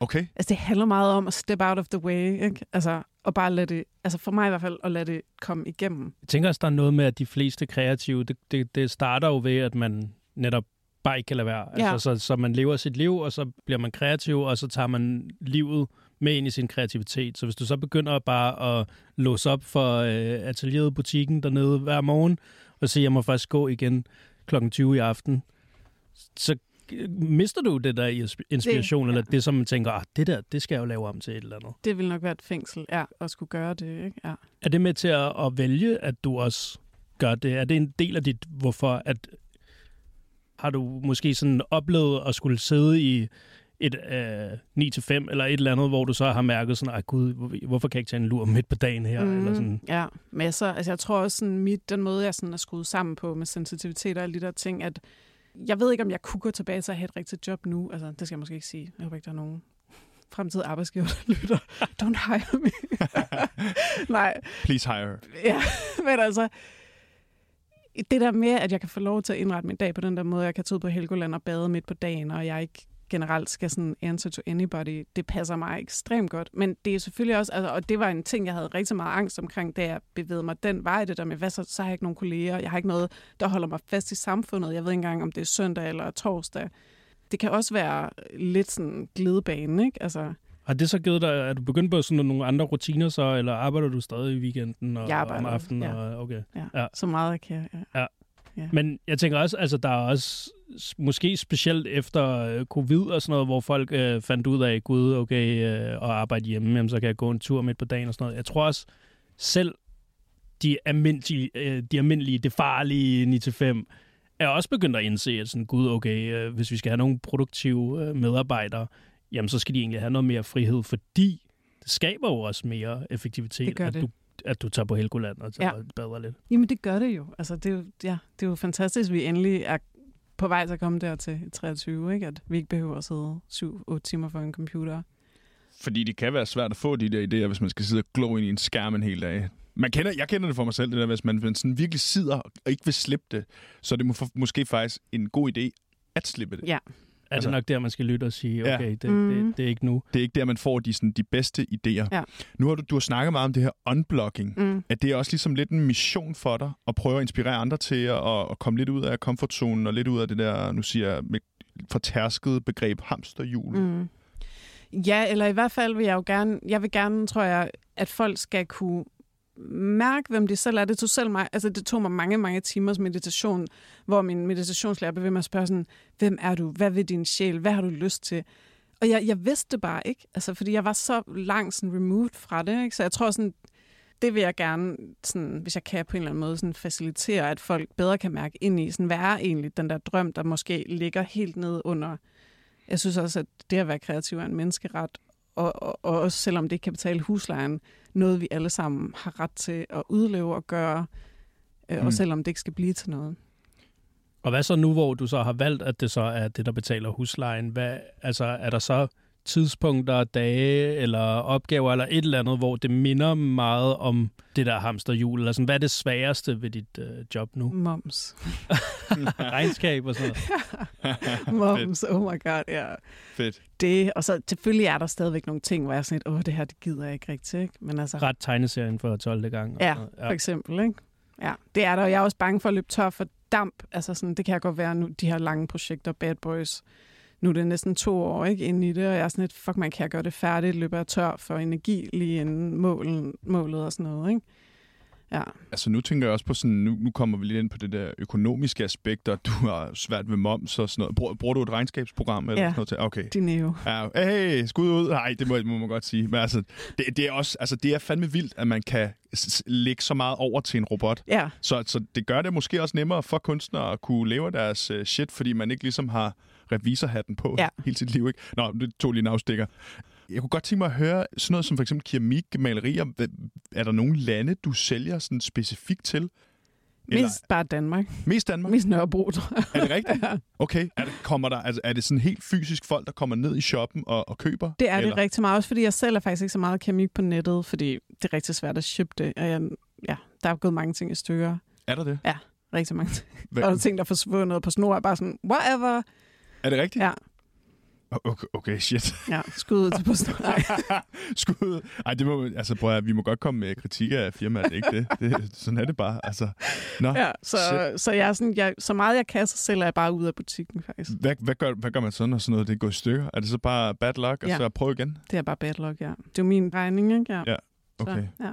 Okay. Altså, det handler meget om at step out of the way, ikke? Altså, og bare lade det, altså for mig i hvert fald, at lade det komme igennem. Jeg tænker også, der er noget med, at de fleste kreative, det, det, det starter jo ved, at man netop bare ikke kan lade være. Ja. Altså, så, så man lever sit liv, og så bliver man kreativ, og så tager man livet med ind i sin kreativitet. Så hvis du så begynder bare at låse op for øh, atelieret butikken dernede hver morgen, og sige, jeg må først gå igen klokken 20 i aften, så mister du det der inspiration, Det- det, ja. eller det, som man tænker, ah, det der, det skal jeg jo lave om til et eller andet. Det vil nok være et fængsel, ja, at skulle gøre det, ikke? Ja. Er det med til at, at vælge, at du også gør det? Er det en del af dit hvorfor? At, har du måske sådan oplevet at skulle sidde i et øh, 9-5 eller et eller andet, hvor du så har mærket sådan, at gud, hvor- hvorfor kan jeg ikke tage en lur midt på dagen her? Mm. Eller sådan. Ja, masser. Altså, jeg tror også, sådan, mit, den måde, jeg sådan er skruet sammen på med sensitivitet og alle de der ting, at jeg ved ikke, om jeg kunne gå tilbage til at have et rigtigt job nu. Altså, det skal jeg måske ikke sige. Jeg håber ikke, der er nogen fremtidige arbejdsgiver, der lytter. [LAUGHS] Don't hire me. [LAUGHS] Nej, Please hire her. ja, [LAUGHS] men altså, det der med, at jeg kan få lov til at indrette min dag på den der måde, jeg kan tage ud på Helgoland og bade midt på dagen, og jeg ikke generelt skal sådan answer to anybody, det passer mig ekstremt godt. Men det er selvfølgelig også, altså, og det var en ting, jeg havde rigtig meget angst omkring, da jeg bevægede mig den vej, det der med, hvad så, så har jeg ikke nogen kolleger, jeg har ikke noget, der holder mig fast i samfundet, jeg ved ikke engang, om det er søndag eller torsdag. Det kan også være lidt sådan glidebane, ikke? Altså, Har det så givet dig, at du begyndt på sådan nogle andre rutiner så, eller arbejder du stadig i weekenden og Jeg arbejder, om aftenen? ja. Og, okay. ja, Ja. ja. så meget jeg kan. Ja. Men jeg tænker også, altså der er også måske specielt efter øh, covid og sådan noget, hvor folk øh, fandt ud af, gud, okay, øh, at arbejde hjemme, jamen, så kan jeg gå en tur midt på dagen og sådan noget. Jeg tror også, selv de almindelige, øh, de almindelige det farlige 9-5, er også begyndt at indse, at sådan, gud, okay, øh, hvis vi skal have nogle produktive øh, medarbejdere, jamen så skal de egentlig have noget mere frihed, fordi det skaber jo også mere effektivitet, Det at, det. Du, at du tager på Helgoland og tager Ja. ja. bader lidt. Jamen, det gør det jo. Altså, det er jo, ja, det er jo fantastisk, at vi endelig er på vej til at komme der til 23, ikke? At vi ikke behøver at sidde 7-8 timer for en computer. Fordi det kan være svært at få de der idéer, hvis man skal sidde og glo ind i en skærm en hel dag. Man kender, jeg kender det for mig selv, det der, hvis man, man sådan virkelig sidder og ikke vil slippe det, så er det må, måske faktisk en god idé at slippe det. Ja. Er Altså- det nok der, man skal lytte og sige, Ja. okay, det, Mhm. det, det er ikke nu. Det er ikke der, man får de, sådan, de bedste idéer. Ja. Nu har du, du har snakket meget om det her unblocking. Mm. at det er også ligesom lidt en mission for dig at prøve at inspirere andre til at, at komme lidt ud af komfortzonen og lidt ud af det der, nu siger jeg, med fortærskede begreb hamsterhjul. Mm. Mm. Ja, eller i hvert fald vil jeg jo gerne, jeg vil gerne, tror jeg, at folk skal kunne mærke, hvem de selv er. Det tog, selv mig, altså det tog mig mange, mange timers meditation, hvor min meditationslærer blev ved med at spørge sådan, hvem er du? Hvad vil din sjæl? Hvad har du lyst til? Og jeg, jeg vidste det bare ikke, altså, fordi jeg var så langt sådan, removed fra det. Ikke? Så jeg tror sådan, det vil jeg gerne, sådan, hvis jeg kan på en eller anden måde, sådan, facilitere, at folk bedre kan mærke ind i, sådan, hvad er egentlig den der drøm, der måske ligger helt nede under. Jeg synes også, at det at være kreativ er en menneskeret, og, og, og også selvom det ikke kan betale huslejen, noget vi alle sammen har ret til at udleve og gøre, øh, Mm. og selvom det ikke skal blive til noget. Og hvad så nu, hvor du så har valgt, at det så er det, der betaler huslejen? Hvad, altså, er der så tidspunkter, dage eller opgaver eller et eller andet, hvor det minder meget om det der hamsterhjul? Eller sådan, hvad er det sværeste ved dit øh, job nu? Moms. [LAUGHS] Regnskab og sådan noget. [LAUGHS] Moms, oh my god, ja. Fedt. Det, og så selvfølgelig er der stadigvæk nogle ting, hvor jeg er sådan lidt, åh, det her, det gider jeg ikke rigtigt, ikke? Men altså, Ret tegneserien for 12. gang. og Ja, noget. for eksempel, ikke? Ja, det er der, og jeg er også bange for at løbe tør for damp. Altså sådan, det kan jeg godt være nu, de her lange projekter, Bad Boys, nu er det næsten to år ikke, inde i det, og jeg er sådan lidt, fuck man, kan jeg gøre det færdigt, løber jeg tør for energi lige inden målen, målet og sådan noget, ikke? Ja. Altså nu tænker jeg også på sådan, nu, nu kommer vi lige ind på det der økonomiske aspekt, og du har svært ved moms og sådan noget. Bruger, bruger du et regnskabsprogram eller Ja. sådan noget til? Okay. Dineo. Ja, hey, skud ud. Nej, det må, må man godt sige. Men altså, det, det, er også, altså, det er fandme vildt, at man kan lægge så meget over til en robot. Ja, Så, så det gør det måske også nemmere for kunstnere at kunne leve deres uh, shit, fordi man ikke ligesom har revisorhatten på Ja. hele sit liv. Ikke? Nå, det tog lige en afstikker. Jeg kunne godt tænke mig at høre sådan noget som for eksempel keramik, malerier. Er der nogle lande, du sælger sådan specifikt til? Eller mest bare Danmark. mest Danmark? Mest Nørrebro, tror jeg. Er det rigtigt? Okay. Er det, kommer der, altså, er det sådan helt fysisk folk, der kommer ned i shoppen og, og køber? Det er Eller? det rigtig meget, også fordi jeg selv er faktisk ikke så meget keramik på nettet, fordi det er rigtig svært at shippe det. Og jeg, ja, der er gået mange ting i stykker. Er der det? Rigtig mange ting. Hvad, Og der er ting, der er forsvundet på snor, er bare sådan, whatever. Er det rigtigt? Ja, Okay, okay shit. ja skud ud til [LAUGHS] på snor. Skud. Ej, det må, altså, prøv at, vi må godt komme med kritik af firmaet, ikke det? det? Sådan er det bare. Altså, nå, Ja, så, så, jeg er sådan, jeg, så meget jeg kan, så sælger jeg bare ud af butikken, faktisk. Hvad, hvad, gør, hvad gør man så, når sådan noget det går i stykker? Er det så bare bad luck, og Ja. så prøv igen? Det er bare bad luck, ja. Det er jo min regning, ikke? Ja. Ja, Okay. Så, ja.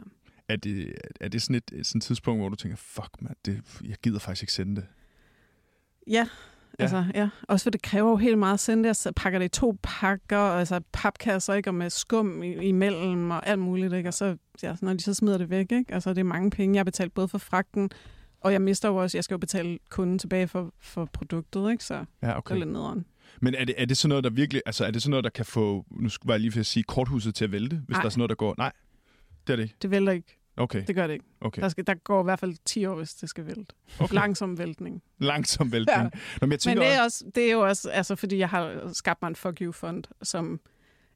Er det, er det sådan et, sådan et tidspunkt, hvor du tænker, fuck mand, det, jeg gider faktisk ikke sende det? Ja, altså, ja. Også for det kræver jo helt meget at sende det. Jeg pakker det i to pakker, og altså papkasser, ikke? Og med skum imellem og alt muligt, ikke? Og så, ja, når de så smider det væk, ikke? Altså, det er mange penge. Jeg har betalt både for fragten, og jeg mister jo også, jeg skal jo betale kunden tilbage for, for produktet, ikke? Så Ja, det er okay. lidt nederen. Men er det, er det sådan noget, der virkelig, altså er det sådan noget, der kan få, nu skal jeg lige for at sige, korthuset til at vælte, hvis Nej. der er sådan noget, der går? Nej, det er det ikke. Det vælter ikke. Okay, Det gør det ikke. okay. Der, skal, der går i hvert fald 10 år, hvis det skal vælte. okay. Langsom væltning. [LAUGHS] Langsom væltning. Ja. Nå, men jeg Men det er, også, det er jo også, altså, fordi jeg har skabt mig en fuck you-fond, som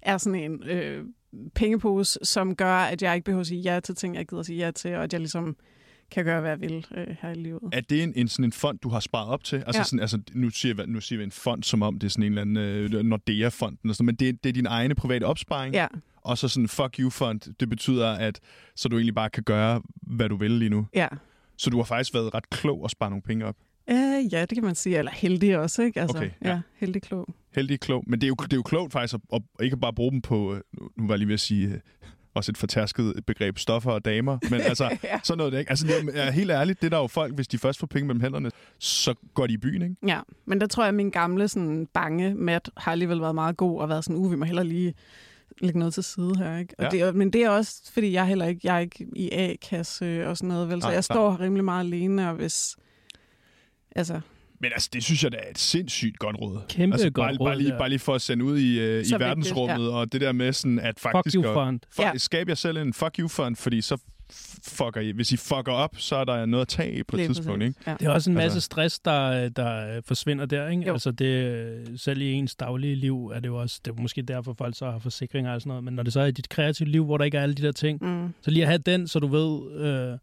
er sådan en øh, pengepose, som gør, at jeg ikke behøver at sige ja til ting, jeg gider at sige ja til, og at jeg ligesom kan gøre, hvad jeg vil øh, her i livet. er det en, en, sådan en fond, du har sparet op til? Altså, Ja. sådan, altså nu, siger vi, nu siger vi en fond, som om det er sådan en eller anden øh, Nordea-fonden, men det, det er din egne private opsparing? Ja, Og så sådan fuck you-fond, det betyder, at så du egentlig bare kan gøre, hvad du vil lige nu. ja. Så du har faktisk været ret klog at spare nogle penge op. Øh, ja, det kan man sige. Eller heldig også, ikke? Altså, Okay, ja. ja. heldig klog. Heldig klog. Men det er jo, det er jo klogt faktisk at, at ikke bare bruge dem på, øh, nu- var jeg lige ved at sige, øh, også et fortærsket begreb, stoffer og damer. Men [LAUGHS] altså, ja. sådan noget det ikke. Altså, er helt ærligt, det er der jo folk, hvis de først får penge mellem hænderne, så går de i byen, ikke? ja, men der tror jeg, at min gamle sådan, bange mat har alligevel været meget god, og været sådan, uh, vi må hellere lige lægge noget til side her, ikke? Og Ja. det, er- men det er også, fordi jeg er heller ikke, jeg er ikke i A-kasse og sådan noget, vel? Så Nej, jeg klart. står her rimelig meget alene, og hvis... Altså, Men altså, det synes jeg da er et sindssygt godt råd. Kæmpe altså, godt bare, råd, bare, lige, ja. bare lige for at sende ud i, uh, i Så verdensrummet, vigtigt, og det der med sådan, at Fuck faktisk... you at- fund. For, Ja. Skab jer selv en fuck you fund, fordi så fucker I. Hvis I fucker op, så er der noget at tage i på et lige tidspunkt, præcis. ikke? Ja. Det er også en masse Altså- stress, der, der forsvinder der, ikke? Jo. Altså det, selv i ens daglige liv er det jo også, det er måske derfor folk så har forsikringer og sådan noget, men når det så er i dit kreative liv, hvor der ikke er alle de der ting, Mm. så lige at have den, så du ved, øh,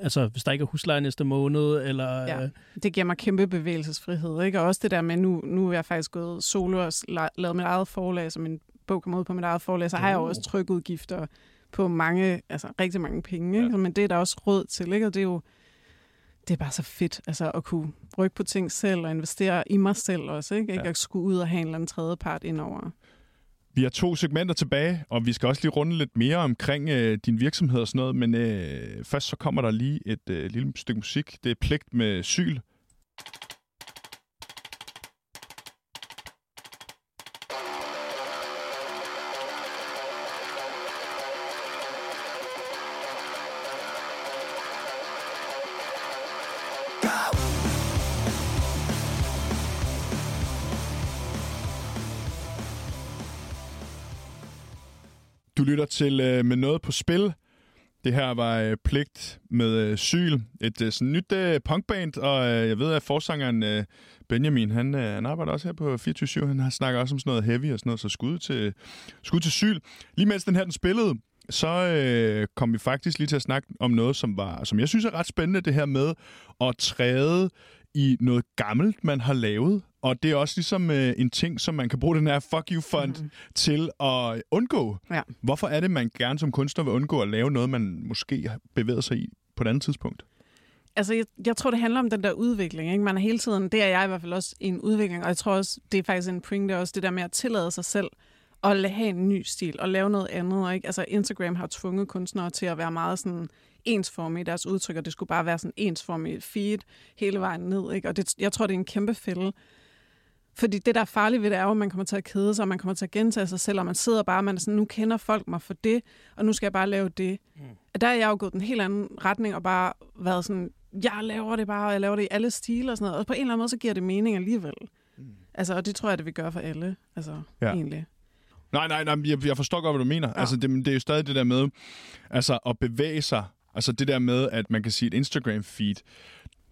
altså hvis der ikke er husleje næste måned, eller... Ja. Øh, Det giver mig kæmpe bevægelsesfrihed, ikke? Og også det der med, nu, nu er jeg faktisk gået solo og la- lavet mit eget forlag, så min bog kommer ud på mit eget forlag, så har jeg jo Uh. også trykudgifter på mange, altså rigtig mange penge, ikke? Ja. Men det er der også råd til, ikke? Og det er jo, det er bare så fedt, altså at kunne rykke på ting selv og investere i mig selv også, ikke? Ikke Ja. at skulle ud og have en eller anden tredje part indover. Vi har to segmenter tilbage, og vi skal også lige runde lidt mere omkring øh, din virksomhed og sådan noget, men øh, først så kommer der lige et øh, lille stykke musik. Det er pligt med syl. Lytter til øh, Med Noget på Spil. Det her var øh, Pligt med øh, Syl, et øh, sådan nyt øh, punkband, og øh, jeg ved, at forsangeren øh, Benjamin, han, øh, han arbejder også her på 24 Han har snakker også om sådan noget heavy og sådan noget, så skud til, skud til Syl. Lige mens den her den spillede, så øh, kom vi faktisk lige til at snakke om noget, som var, som jeg synes er ret spændende, det her med at træde i noget gammelt, man har lavet. Og det er også ligesom øh, en ting, som man kan bruge den her fuck you fund mm. til at undgå. Ja. Hvorfor er det, man gerne som kunstner vil undgå at lave noget, man måske har bevæget sig i på et andet tidspunkt? Altså, jeg, jeg tror, det handler om den der udvikling. Ikke? Man er hele tiden, det er jeg i hvert fald også, i en udvikling, og jeg tror også, det er faktisk en point, det er også det der med at tillade sig selv at have en ny stil og lave noget andet. Ikke? Altså, Instagram har tvunget kunstnere til at være meget sådan ensformige i deres udtryk, og det skulle bare være sådan ensformige feed hele vejen ned. Ikke? Og det, jeg tror, det er en kæmpe fælde. Fordi det, der er farligt ved det, er jo, at man kommer til at kede sig, og man kommer til at gentage sig selv, og man sidder bare, man er sådan, nu kender folk mig for det, og nu skal jeg bare lave det. Mm. Der er jeg jo gået den helt anden retning, og bare været sådan, jeg laver det bare, og jeg laver det i alle stiler og sådan noget. Og på en eller anden måde, så giver det mening alligevel. Mm. Altså, og det tror jeg, det vil gøre for alle, altså ja. egentlig. Nej, nej, nej, jeg, jeg forstår godt, hvad du mener. Ja. Altså, det, det er jo stadig det der med, altså, at bevæge sig. Altså, det der med, at man kan sige et Instagram-feed,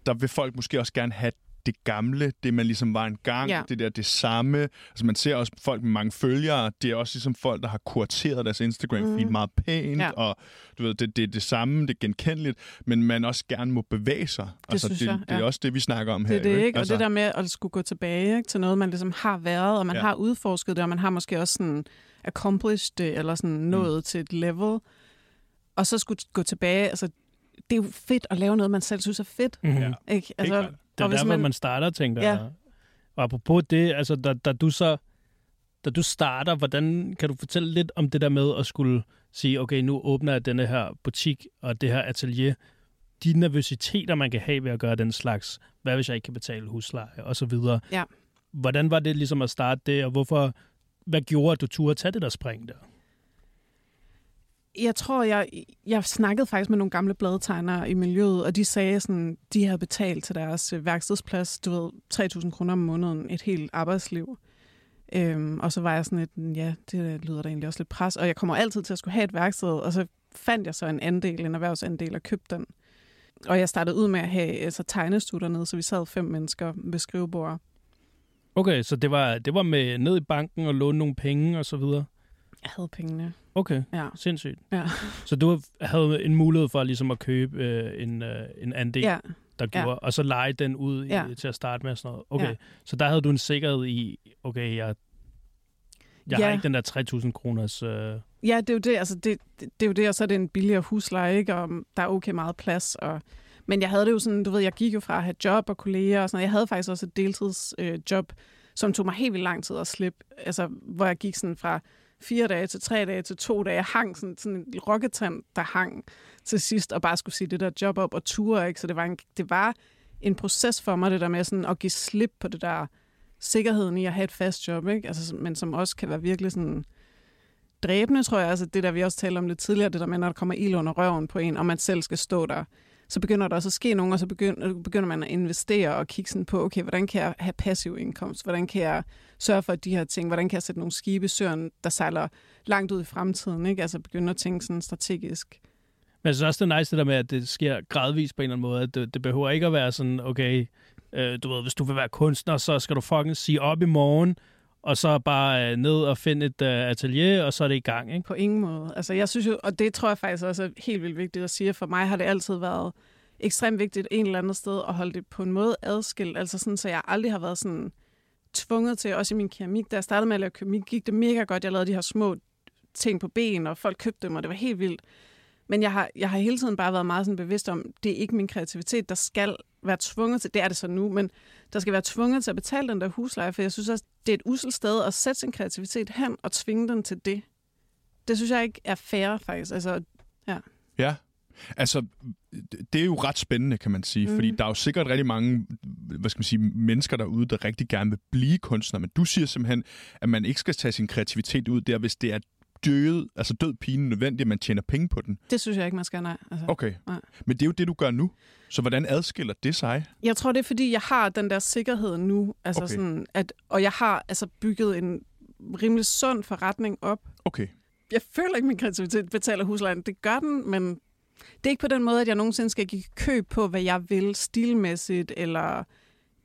der vil folk måske også gerne have det gamle, det man ligesom var engang, ja. det der det samme. Altså man ser også folk med mange følgere, det er også ligesom folk, der har kurateret deres Instagram-feed mm. meget pænt, ja. og du ved, det, det er det samme, det er genkendeligt, men man også gerne må bevæge sig. Det altså, det, jeg, det er også det, vi snakker om her. Det er det, ikke? Altså, og det der med at skulle gå tilbage ikke, til noget, man ligesom har været, og man ja. har udforsket det, og man har måske også sådan accomplished det, eller sådan nået mm. til et level, og så skulle gå tilbage, altså det er jo fedt at lave noget, man selv synes er fedt. Mm-hmm. Ikke? Altså, det er der, man... hvor man starter, tænker ja. jeg. Og apropos det, altså, da, da du så da du starter, hvordan kan du fortælle lidt om det der med at skulle sige, okay, nu åbner jeg denne her butik og det her atelier. De nervøsiteter, man kan have ved at gøre den slags, hvad hvis jeg ikke kan betale husleje og så videre. Ja. Hvordan var det ligesom at starte det, og hvorfor, hvad gjorde, at du turde tage det der spring der? Jeg tror, jeg, jeg snakkede faktisk med nogle gamle bladetegnere i miljøet, og de sagde sådan, de havde betalt til deres øh, værkstedsplads, du ved, 3.000 kroner om måneden, et helt arbejdsliv. Øhm, og så var jeg sådan lidt, ja, det lyder da egentlig også lidt pres, og jeg kommer altid til at skulle have et værksted, og så fandt jeg så en andel, en erhvervsandel, og købte den. Og jeg startede ud med at have altså, tegnestue dernede, så vi sad fem mennesker ved skrivebordet. Okay, så det var, det var med ned i banken og låne nogle penge og så videre? Jeg havde pengene. Okay, ja. sindssygt. Ja. Så du havde en mulighed for ligesom at købe øh, en, øh, en andel, ja. der gjorde, ja. og så lege den ud i, ja. til at starte med sådan noget. Okay, ja. så der havde du en sikkerhed i, okay, jeg, jeg ja. har ikke den der 3.000 kroners... Øh... Ja, det er jo det, altså det, det, det er jo det, og så er det en billigere husleje, ikke? og der er okay meget plads, og men jeg havde det jo sådan, du ved, jeg gik jo fra at have job og kolleger og sådan noget. Jeg havde faktisk også et deltidsjob, øh, som tog mig helt vildt lang tid at slippe. Altså, hvor jeg gik sådan fra fire dage til tre dage til to dage. Jeg hang sådan, sådan en rokketand, der hang til sidst, og bare skulle sige det der job op og ture. Ikke? Så det var, en, det var en proces for mig, det der med sådan at give slip på det der sikkerheden i at have et fast job, ikke? Altså, men som også kan være virkelig sådan dræbende, tror jeg. Altså det der, vi også talte om lidt tidligere, det der med, når der kommer ild under røven på en, og man selv skal stå der så begynder der også at ske nogen, og så begynder, øh, begynder man at investere og kigge sådan på, okay, hvordan kan jeg have passiv indkomst? Hvordan kan jeg sørge for de her ting? Hvordan kan jeg sætte nogle skibe i søen, der sejler langt ud i fremtiden? Ikke? Altså begynde at tænke sådan strategisk. Men jeg synes også, det er nice det der med, at det sker gradvist på en eller anden måde. Det, det behøver ikke at være sådan, okay, øh, du ved, hvis du vil være kunstner, så skal du fucking sige op i morgen, og så bare øh, ned og finde et øh, atelier, og så er det i gang, ikke? På ingen måde. Altså, jeg synes jo, og det tror jeg faktisk også er helt vildt vigtigt at sige, for mig har det altid været ekstremt vigtigt en eller andet sted at holde det på en måde adskilt, altså sådan, så jeg aldrig har været sådan tvunget til, også i min keramik, da jeg startede med at lave keramik, gik det mega godt. Jeg lavede de her små ting på ben, og folk købte dem, og det var helt vildt. Men jeg har, jeg har hele tiden bare været meget sådan bevidst om, det er ikke min kreativitet, der skal være tvunget til, det er det så nu, men der skal være tvunget til at betale den der husleje, for jeg synes også, det er et uselt sted at sætte sin kreativitet hen og tvinge den til det. Det synes jeg ikke er fair, faktisk. Altså, ja. Ja, Altså, det er jo ret spændende, kan man sige, mm. fordi der er jo sikkert rigtig mange hvad skal man sige, mennesker derude, der rigtig gerne vil blive kunstner, men du siger simpelthen, at man ikke skal tage sin kreativitet ud der, hvis det er død, altså død pine nødvendigt, at man tjener penge på den. Det synes jeg ikke, man skal, nej. Altså, okay. Nej. Men det er jo det, du gør nu. Så hvordan adskiller det sig? Jeg tror, det er, fordi jeg har den der sikkerhed nu. Altså okay. sådan, at, og jeg har altså bygget en rimelig sund forretning op. Okay. Jeg føler ikke, min kreativitet betaler huslejen. Det gør den, men det er ikke på den måde, at jeg nogensinde skal give køb på, hvad jeg vil stilmæssigt eller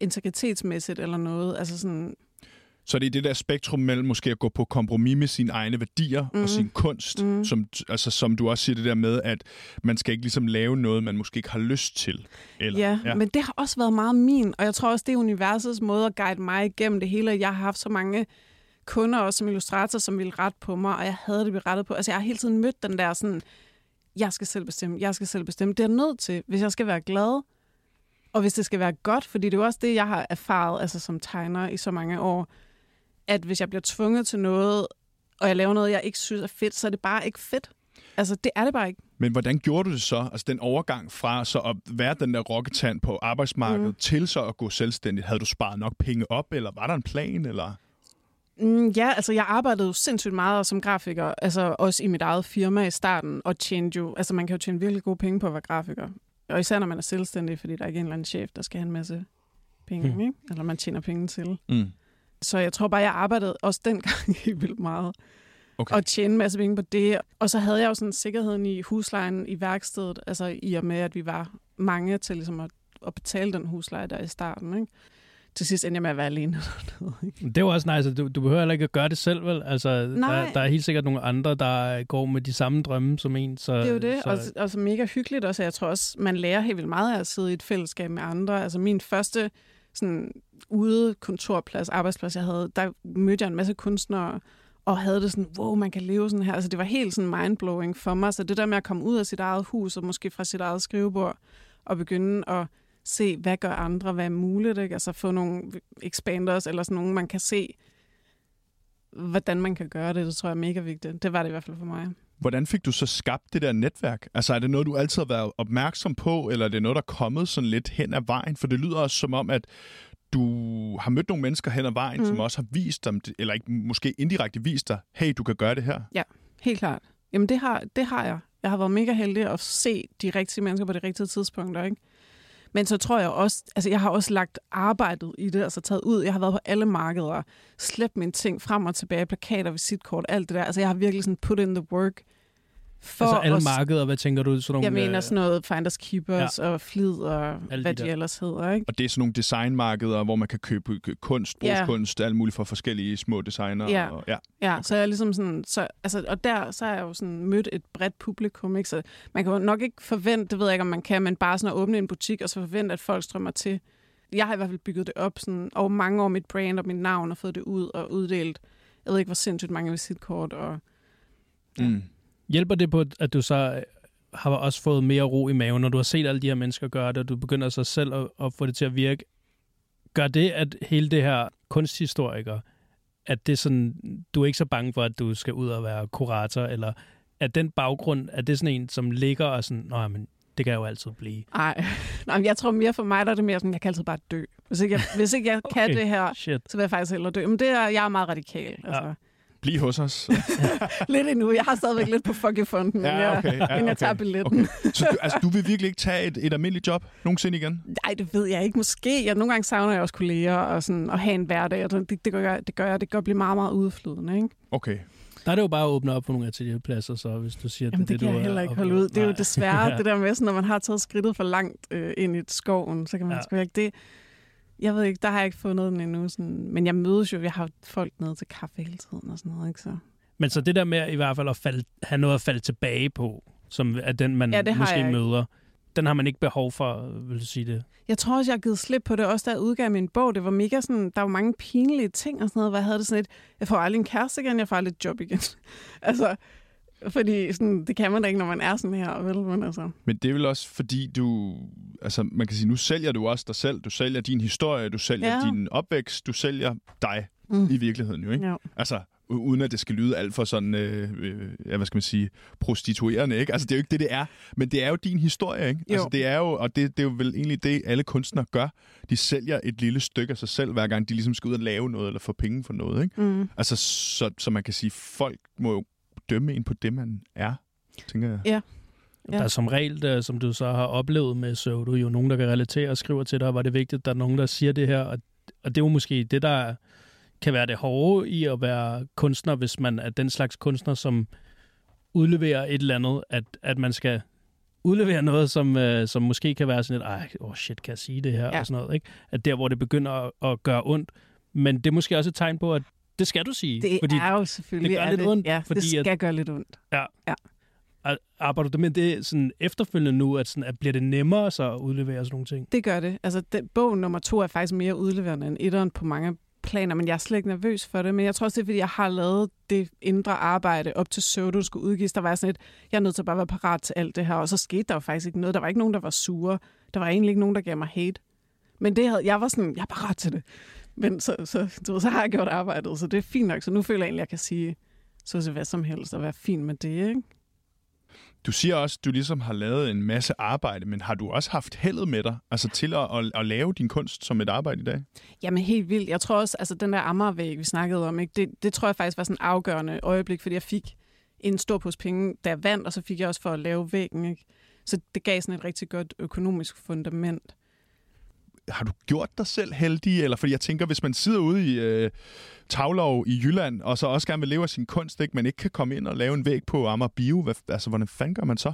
integritetsmæssigt eller noget. Altså sådan, så det er det der spektrum mellem måske at gå på kompromis med sine egne værdier mm. og sin kunst, mm. som, altså, som du også siger det der med, at man skal ikke ligesom lave noget, man måske ikke har lyst til. Eller, ja, ja, men det har også været meget min, og jeg tror også, det er universets måde at guide mig igennem det hele. Jeg har haft så mange kunder også som illustrator, som ville rette på mig, og jeg havde det rettet på. Altså jeg har hele tiden mødt den der sådan, jeg skal selv bestemme, jeg skal selv bestemme. Det er jeg nødt til, hvis jeg skal være glad. Og hvis det skal være godt, fordi det er jo også det, jeg har erfaret altså som tegner i så mange år, at hvis jeg bliver tvunget til noget, og jeg laver noget, jeg ikke synes er fedt, så er det bare ikke fedt. Altså, det er det bare ikke. Men hvordan gjorde du det så? Altså den overgang fra så at være den der rocketand på arbejdsmarkedet mm. til så at gå selvstændigt. Havde du sparet nok penge op, eller var der en plan? Eller? Mm, ja, altså jeg arbejdede jo sindssygt meget som grafiker, altså også i mit eget firma i starten, og tjente jo, altså man kan jo tjene virkelig gode penge på at være grafiker. Og især når man er selvstændig, fordi der er ikke en eller anden chef, der skal have en masse penge, mm. ikke? eller man tjener penge til. Mm. Så jeg tror bare, jeg arbejdede også dengang [LAUGHS] helt vildt meget. Okay. Og tjene en masse penge på det. Og så havde jeg jo sådan sikkerheden i huslejen i værkstedet, altså i og med, at vi var mange til ligesom at, at betale den husleje der i starten. Ikke? Til sidst endte jeg med at være alene. [LAUGHS] Det er jo også nice, du, du behøver heller ikke at gøre det selv, vel? Altså, Nej. der, der er helt sikkert nogle andre, der går med de samme drømme som en. Så, Det er jo det, så, og, og så mega hyggeligt også. Jeg tror også, man lærer helt vildt meget af at sidde i et fællesskab med andre. Altså min første sådan, ude kontorplads, arbejdsplads, jeg havde, der mødte jeg en masse kunstnere, og havde det sådan, wow, man kan leve sådan her. Altså det var helt sådan mindblowing for mig. Så det der med at komme ud af sit eget hus, og måske fra sit eget skrivebord, og begynde at se, hvad gør andre, hvad er muligt, ikke? Altså få nogle expanders, eller sådan nogle, man kan se, hvordan man kan gøre det, det tror jeg er mega vigtigt. Det var det i hvert fald for mig. Hvordan fik du så skabt det der netværk? Altså er det noget, du altid har været opmærksom på, eller er det noget, der er kommet sådan lidt hen ad vejen? For det lyder også som om, at du har mødt nogle mennesker hen ad vejen, mm. som også har vist dem, eller ikke, måske indirekte vist dig, hey, du kan gøre det her. Ja, helt klart. Jamen det har, det har jeg. Jeg har været mega heldig at se de rigtige mennesker på de rigtige tidspunkter, ikke? Men så tror jeg også, altså jeg har også lagt arbejdet i det, altså taget ud. Jeg har været på alle markeder, slæbt mine ting frem og tilbage, plakater, visitkort, alt det der. Altså jeg har virkelig sådan put in the work. For altså alle at- markeder, hvad tænker du? Sådan nogle, Jeg mener øh, sådan noget Finders Keepers ja. og Flid og Alle hvad de de der. ellers hedder, ikke? Og det er sådan nogle designmarkeder, hvor man kan købe kø- kunst, Ja. brugskunst, alt muligt for forskellige små designer. Ja. Og, ja. Ja, okay. så jeg er ligesom sådan, så, altså, og der så har jeg jo sådan mødt et bredt publikum, ikke? Så man kan jo nok ikke forvente, det ved jeg ikke, om man kan, men bare sådan at åbne en butik, og så forvente, at folk strømmer til. Jeg har i hvert fald bygget det op sådan, over mange år, mit brand og mit navn, og fået det ud og uddelt. Jeg ved ikke, hvor sindssygt mange visitkort, og Ja. Mm. Hjælper det på, at du så øh, har også fået mere ro i maven, når du har set alle de her mennesker gøre det, og du begynder så selv at, at få det til at virke? Gør det, at hele det her kunsthistoriker, at det sådan, du er ikke så bange for, at du skal ud og være kurator, eller at den baggrund, er det sådan en, som ligger og sådan, nej, men det kan jeg jo altid blive. ej. [LAUGHS] Nej, jeg tror mere for mig, der er det mere sådan, jeg kan altid bare dø. Hvis ikke jeg, hvis ikke jeg kan Okay. det her, Shit. så vil jeg faktisk hellere dø. Men det er, jeg er meget radikal. Altså. Ja. Bliv hos os. [LAUGHS] Lidt endnu. Jeg har stadigvæk lidt på fucking men jeg, okay, ja, inden jeg tager billetten. Okay. Så du, altså, du vil virkelig ikke tage et, et almindeligt job nogensinde igen? Nej, det ved jeg ikke. Måske. Jeg, nogle gange savner jeg også kolleger og sådan, at have en hverdag. Og det, det, gør jeg, det gør jeg. Det gør blive meget, meget udflydende. Ikke? Okay. Der er det jo bare at åbne op for nogle atelierpladser, så hvis du siger, at Jamen, det, du kan jeg er heller ikke holde ud. Det er jo desværre Ja. [LAUGHS] det der med, sådan, når man har taget skridtet for langt øh, ind i skoven, så kan man Ja. ja. sgu ikke det. Jeg ved ikke, der har jeg ikke fundet den endnu. Sådan, men jeg mødes jo, jeg har folk nede til kaffe hele tiden og sådan noget. Ikke? Så. Men så det der med i hvert fald at falde, have noget at falde tilbage på, som er den, man Ja, måske møder, den har man ikke behov for, vil du sige det? Jeg tror også, jeg har givet slip på det, også da jeg udgav min bog. Det var mega sådan, der var mange pinlige ting og sådan noget, hvor jeg havde det sådan lidt, jeg får aldrig en kæreste igen, jeg får aldrig et job igen. [LAUGHS] altså, fordi sådan, det kan man da ikke, når man er sådan her, vel? Men altså, Men det er vel også fordi du, altså man kan sige, nu sælger du også dig selv. Du sælger din historie, du sælger Ja. din opvækst, du sælger dig mm. i virkeligheden jo, ikke? ja. Altså, uden at det skal lyde alt for sådan, øh, øh, ja, hvad skal man sige, prostituerende, ikke? Altså, det er jo ikke det, det er. Men det er jo din historie, ikke? Jo. Altså, det er jo, og det, det er jo vel egentlig det, alle kunstnere gør. De sælger et lille stykke af sig selv, hver gang de ligesom skal ud og lave noget, eller få penge for noget, ikke? Mm. Altså, så, så man kan sige, folk må jo dømme en på det, man er, tænker jeg. Ja. Ja. Der er som regel, der, som du så har oplevet med så du er jo nogen, der kan relatere og skriver til dig, var det vigtigt, at der er nogen, der siger det her, og, og det er jo måske det, der kan være det hårde i at være kunstner, hvis man er den slags kunstner, som udleverer et eller andet, at, at man skal udlevere noget, som, øh, som måske kan være sådan lidt, ej, oh shit, kan jeg sige det her, Ja. og sådan noget, ikke? At der, hvor det begynder at, at gøre ondt, men det er måske også et tegn på, at det skal du sige. Det fordi er jo selvfølgelig... det gør lidt det. ondt, Ja, fordi det skal at- gøre lidt ondt. Ar- Arbejder du med det sådan efterfølgende nu, at, sådan, at bliver det nemmere så at udlevere sådan nogle ting? Det gør det. Altså, den, bog nummer to er faktisk mere udleverende end etteren på mange planer, men jeg er slet ikke nervøs for det. Men jeg tror også, det er, fordi jeg har lavet det indre arbejde op til Soto skulle udgives. Der var sådan et, jeg er nødt til at bare være parat til alt det her. Og så skete der jo faktisk ikke noget. Der var ikke nogen, der var sure. Der var egentlig ikke nogen, der gav mig hate. Men det havde, jeg var sådan, jeg er parat til det. Men så, så, du ved, så har jeg gjort arbejdet, så det er fint nok. Så nu føler jeg egentlig, at jeg kan sige så til hvad som helst og være fin med det, ikke? Du siger også, at du ligesom har lavet en masse arbejde, men har du også haft heldet med dig altså til at, at, at lave din kunst som et arbejde i dag? Jamen helt vildt. Jeg tror også, altså den der Amagervæg, vi snakkede om, ikke, det, det tror jeg faktisk var sådan en afgørende øjeblik, fordi jeg fik en stor pose penge, der vandt, og så fik jeg også for at lave væggen. Ikke? Så det gav sådan et rigtig godt økonomisk fundament har du gjort dig selv heldig? Eller fordi jeg tænker, hvis man sidder ude i øh, Tavlov i Jylland, og så også gerne vil leve af sin kunst, ikke, men ikke kan komme ind og lave en væg på Amager Bio, hvad, altså, hvordan fanden gør man så?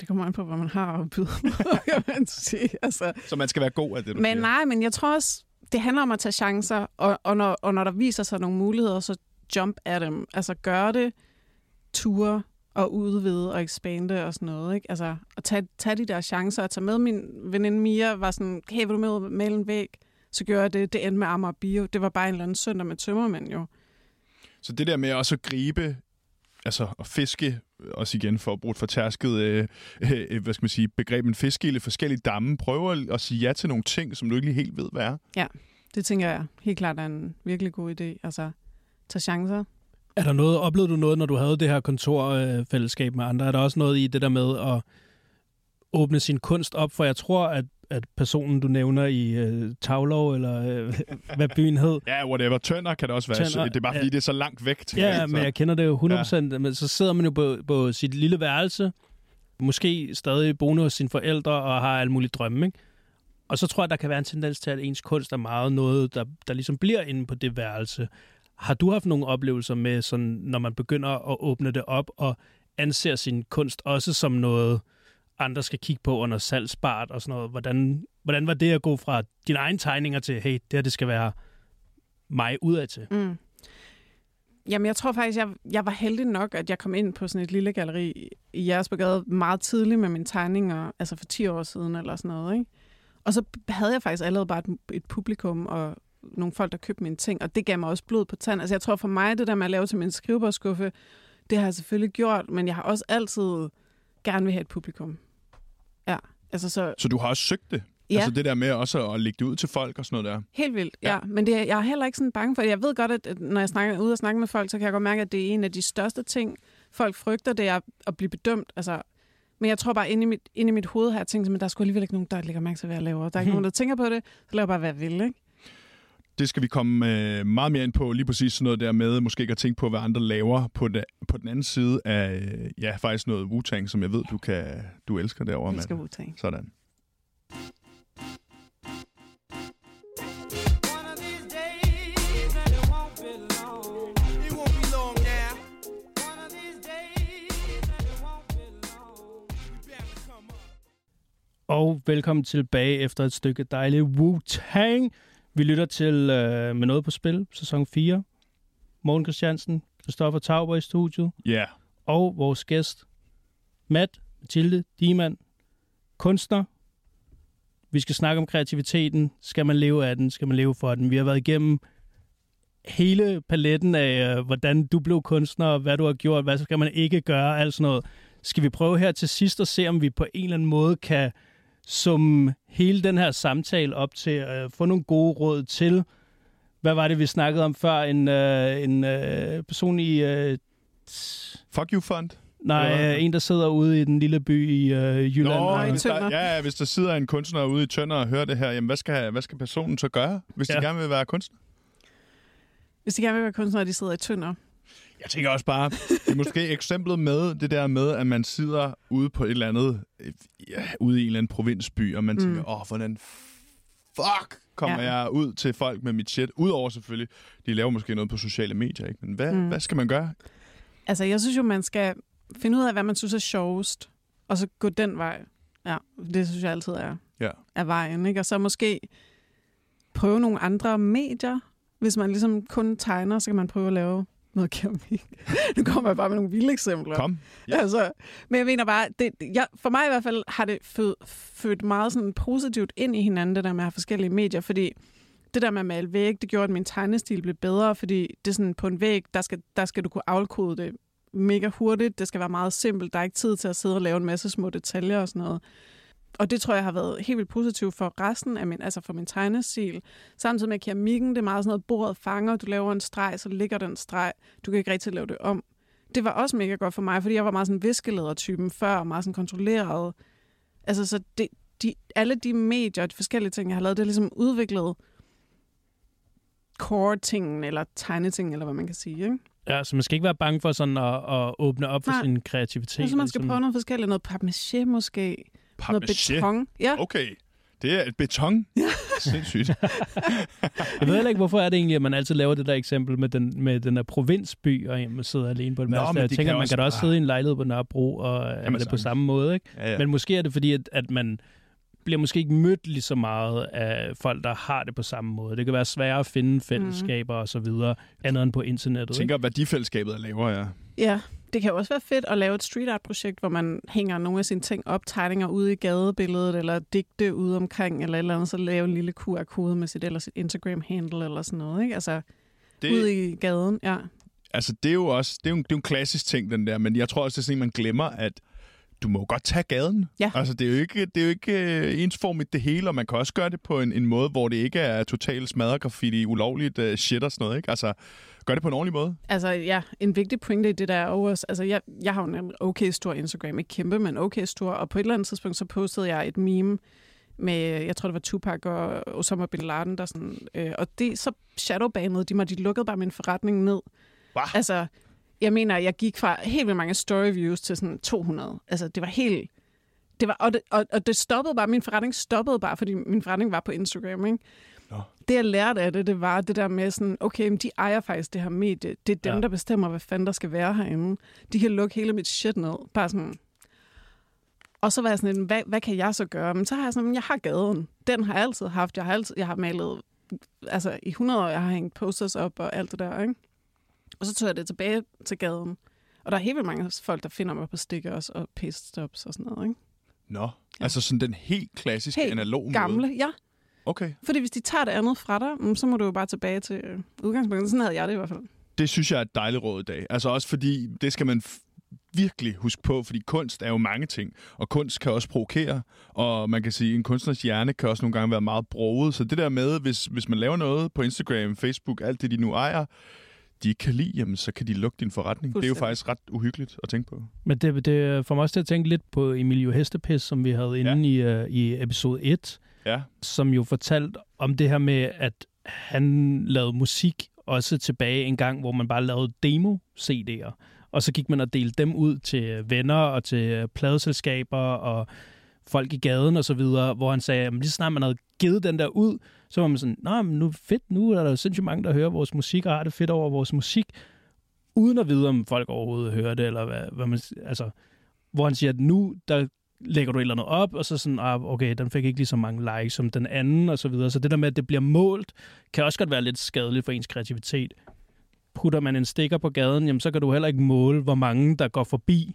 Det kommer an på, hvad man har at byde [LAUGHS] kan man sige. Altså, så man skal være god af det, du Men siger. nej, men jeg tror også, det handler om at tage chancer, og, og, når, og når der viser sig nogle muligheder, så jump at dem. Altså gør det, ture, og udvide og expande og sådan noget. Ikke? Altså at tage, tage de der chancer og tage med. Min veninde Mia var sådan, hey, vil du med male en væg? Så gjorde jeg det. Det endte med Amager Bio. Det var bare en eller anden søndag med tømmermænd jo. Så det der med også at gribe altså at fiske, også igen for at bruge et fortærsket øh, øh, hvad skal man sige, begreb, en fiske i forskellige damme, prøver at sige ja til nogle ting, som du ikke helt ved, hvad er. Ja, det tænker jeg helt klart er en virkelig god idé. Altså, tage chancer, er der noget, oplevede du noget, når du havde det her kontorfællesskab med andre? Er der også noget i det der med at åbne sin kunst op? For jeg tror, at at personen, du nævner i øh, Tavlov, eller øh, hvad byen hed. [LAUGHS] Ja, whatever. Tønder kan det også være. Tønder, det er bare, fordi ja. det er så langt væk. Til ja, men jeg kender det jo 100%. Ja. Men så sidder man jo på, på sit lille værelse, måske stadig boende hos sine forældre, og har alle mulige drømme, ikke? Og så tror jeg, der kan være en tendens til, at ens kunst er meget noget, der, der ligesom bliver inde på det værelse. Har du haft nogle oplevelser med, sådan, når man begynder at åbne det op og anser sin kunst også som noget, andre skal kigge på under salgsbart og sådan noget? Hvordan, hvordan var det at gå fra dine egne tegninger til, hey, det her det skal være mig udad til? Mm. Jamen, jeg tror faktisk, jeg, jeg var heldig nok, at jeg kom ind på sådan et lille galleri i Jersbergade meget tidligt med mine tegninger, altså for 10 år siden eller sådan noget, ikke? Og så havde jeg faktisk allerede bare et, et publikum, og nogle folk, der købte mine ting, og det gav mig også blod på tand. Altså jeg tror for mig, det der med at lave til min skrivebordskuffe, det har jeg selvfølgelig gjort, men jeg har også altid gerne vil have et publikum. Ja, altså så... Så du har også søgt det? Ja. Altså det der med også at lægge det ud til folk og sådan noget der? Helt vildt, ja. ja. Men det, jeg er heller ikke sådan bange for det. Jeg ved godt, at når jeg snakker, ude og snakke med folk, så kan jeg godt mærke, at det er en af de største ting, folk frygter, det er at blive bedømt. Altså, men jeg tror bare, inde i mit, inde i mit hoved har jeg tænkt, at der skulle alligevel ikke nogen, der lægger mærke til, hvad jeg laver. Der er ikke nogen, der tænker på det, så laver jeg bare, hvad jeg vil, ikke? Det skal vi komme øh, meget mere ind på, lige præcis sådan noget der med, måske ikke at tænke på, hvad andre laver på, det, på den anden side af, øh, ja, faktisk noget Wu-Tang, som jeg ved, du, kan, du elsker derovre. Jeg elsker Wu-Tang. Sådan. Og velkommen tilbage efter et stykke dejlig Wu-Tang. Vi lytter til øh, Med noget på spil, sæson 4. Morten Christiansen, Christoffer Tauber i studiet. Ja. Yeah. Og vores gæst, Matt Mathilde Diemann, kunstner. Vi skal snakke om kreativiteten. Skal man leve af den? Skal man leve for den? Vi har været igennem hele paletten af, øh, hvordan du blev kunstner, hvad du har gjort, hvad skal man ikke gøre, alt sådan noget. Skal vi prøve her til sidst at se, om vi på en eller anden måde kan som hele den her samtale op til at øh, få nogle gode råd til, hvad var det, vi snakkede om før? En, øh, en øh, person i... Øh, Fuck you fund? Nej, øh, en, der sidder ude i den lille by i øh, Jylland. Nå, og, hvis der, ja, hvis der sidder en kunstner ude i Tønder og hører det her, jamen hvad skal, hvad skal personen så gøre, hvis ja. de gerne vil være kunstner? Hvis de gerne vil være kunstner, og de sidder i Tønder, jeg tænker også bare, det er måske eksemplet med det der med, at man sidder ude på et eller andet, ja, ude i en eller anden provinsby, og man mm. tænker, åh, hvordan fuck kommer ja. jeg ud til folk med mit shit? Udover selvfølgelig, de laver måske noget på sociale medier, ikke? Men hvad, mm. hvad skal man gøre? Altså, jeg synes jo, man skal finde ud af, hvad man synes er sjovest, og så gå den vej. Ja, det synes jeg altid er, ja. er vejen, ikke? Og så måske prøve nogle andre medier. Hvis man ligesom kun tegner, så kan man prøve at lave noget keramik. [LAUGHS] nu kommer jeg bare med nogle vilde eksempler. Kom. Ja. Altså, men jeg mener bare, det, jeg, for mig i hvert fald har det født, født meget sådan positivt ind i hinanden, det der med at have forskellige medier, fordi det der med at male væg, det gjorde, at min tegnestil blev bedre, fordi det er sådan, på en væg, der skal, der skal du kunne afkode det mega hurtigt. Det skal være meget simpelt. Der er ikke tid til at sidde og lave en masse små detaljer og sådan noget. Og det tror jeg har været helt vildt positivt for resten af min, altså for min tegnestil. Samtidig med keramikken, det er meget sådan noget, bordet fanger, du laver en streg, så ligger den streg. Du kan ikke rigtig lave det om. Det var også mega godt for mig, fordi jeg var meget sådan viskeleder-typen før, meget sådan kontrolleret. Altså, så det, de, alle de medier og de forskellige ting, jeg har lavet, det er ligesom udviklet core-tingen, eller tegnetingen, eller hvad man kan sige, ikke? Ja, så man skal ikke være bange for sådan at, at åbne op for Nej. sin kreativitet. Jeg synes, man skal ligesom. prøve noget forskelligt. Noget papmaché måske. Noget Papmaché. beton. Ja. Okay. Det er et beton. Ja. [LAUGHS] Sindssygt. [LAUGHS] Jeg ved heller ikke, hvorfor er det egentlig, at man altid laver det der eksempel med den, med den der provinsby, og man sidder alene på et værelse. Jeg tænker, kan man også kan da også sidde i en lejlighed på Nørrebro, og er man det på sagtens. samme måde, ikke? Ja, ja. Men måske er det fordi, at, at man bliver måske ikke mødt lige så meget af folk, der har det på samme måde. Det kan være sværere at finde fællesskaber mm. og så videre, andet end på internettet. Jeg tænker, at værdifællesskabet er lavere, ja. Ja, det kan også være fedt at lave et street art projekt, hvor man hænger nogle af sine ting op, tegninger ude i gadebilledet, eller digte ude omkring, eller et eller andet, så lave en lille QR-kode med sit, eller sit Instagram-handle, eller sådan noget, ikke? Altså, det... ude i gaden, ja. Altså, det er jo også det er jo, det er jo en klassisk ting, den der, men jeg tror også, det er sådan, en, man glemmer, at du må godt tage gaden. Ja. Altså, det er jo ikke, det er jo ikke øh, ensformigt det hele, og man kan også gøre det på en, en måde, hvor det ikke er totalt smadregraffiti, ulovligt uh, shit og sådan noget, ikke? Altså, gør det på en ordentlig måde. Altså, ja, en vigtig pointe i det der er også, altså, jeg, jeg har jo en okay stor Instagram, ikke kæmpe, men okay stor, og på et eller andet tidspunkt, så postede jeg et meme med, jeg tror, det var Tupac og Osama Bin Laden, der sådan, øh, og det, så shadowbanede de mig, de lukkede bare min forretning ned. Hva? Altså, jeg mener, jeg gik fra helt vildt mange story views til sådan 200. Altså, det var helt... Det var, og, det, og, og det stoppede bare, min forretning stoppede bare, fordi min forretning var på Instagram, ikke? Nå. Det, jeg lærte af det, det var det der med sådan, okay, men de ejer faktisk det her medie. Det er dem, Ja. der bestemmer, hvad fanden der skal være herinde. De kan lukke hele mit shit ned. Bare sådan... Og så var jeg sådan, lidt, hvad, hvad kan jeg så gøre? Men så har jeg sådan, jeg har gaden. Den har jeg altid haft. Jeg har, altid, jeg har malet, altså i 100 år, jeg har hængt posters op og alt det der, ikke? Og så tog jeg det tilbage til gaden. Og der er helt vildt mange folk, der finder mig på stickers og paste stops og sådan noget, ikke? Nå. Ja. Altså sådan den helt klassiske Helt analog Gamle, måde. ja. Okay. Fordi hvis de tager det andet fra dig, mm, så må du jo bare tilbage til øh, udgangspunktet. Sådan havde jeg det i hvert fald. Det synes jeg er et dejligt råd i dag. Altså også fordi, det skal man virkelig huske på, fordi kunst er jo mange ting, og kunst kan også provokere, og man kan sige, at en kunstners hjerne kan også nogle gange være meget broget, så det der med, hvis, hvis man laver noget på Instagram, Facebook, alt det, de nu ejer, de ikke kan lide, jamen, så kan de lukke din forretning. Det er jo faktisk ret uhyggeligt at tænke på. Men det, det får mig også til at tænke lidt på Emilio Hestepis, som vi havde inde i, uh, i episode 1, Ja, som jo fortalte om det her med, at han lavede musik også tilbage en gang, hvor man bare lavede demo-CD'er. Og så gik man og delte dem ud til venner og til pladeselskaber og folk i gaden og så videre, hvor han sagde, at lige så snart man havde givet den der ud, så var man sådan, nej, men nu fedt, nu er der jo sindssygt mange, der hører vores musik og har det fedt over vores musik, uden at vide, om folk overhovedet hører det, eller hvad, hvad man, altså, hvor han siger, at nu, der lægger du et eller andet op, og så sådan, ah, okay, den fik ikke lige så mange likes som den anden, og så videre. Så det der med, at det bliver målt, kan også godt være lidt skadeligt for ens kreativitet. Putter man en stikker på gaden, jamen så kan du heller ikke måle, hvor mange, der går forbi,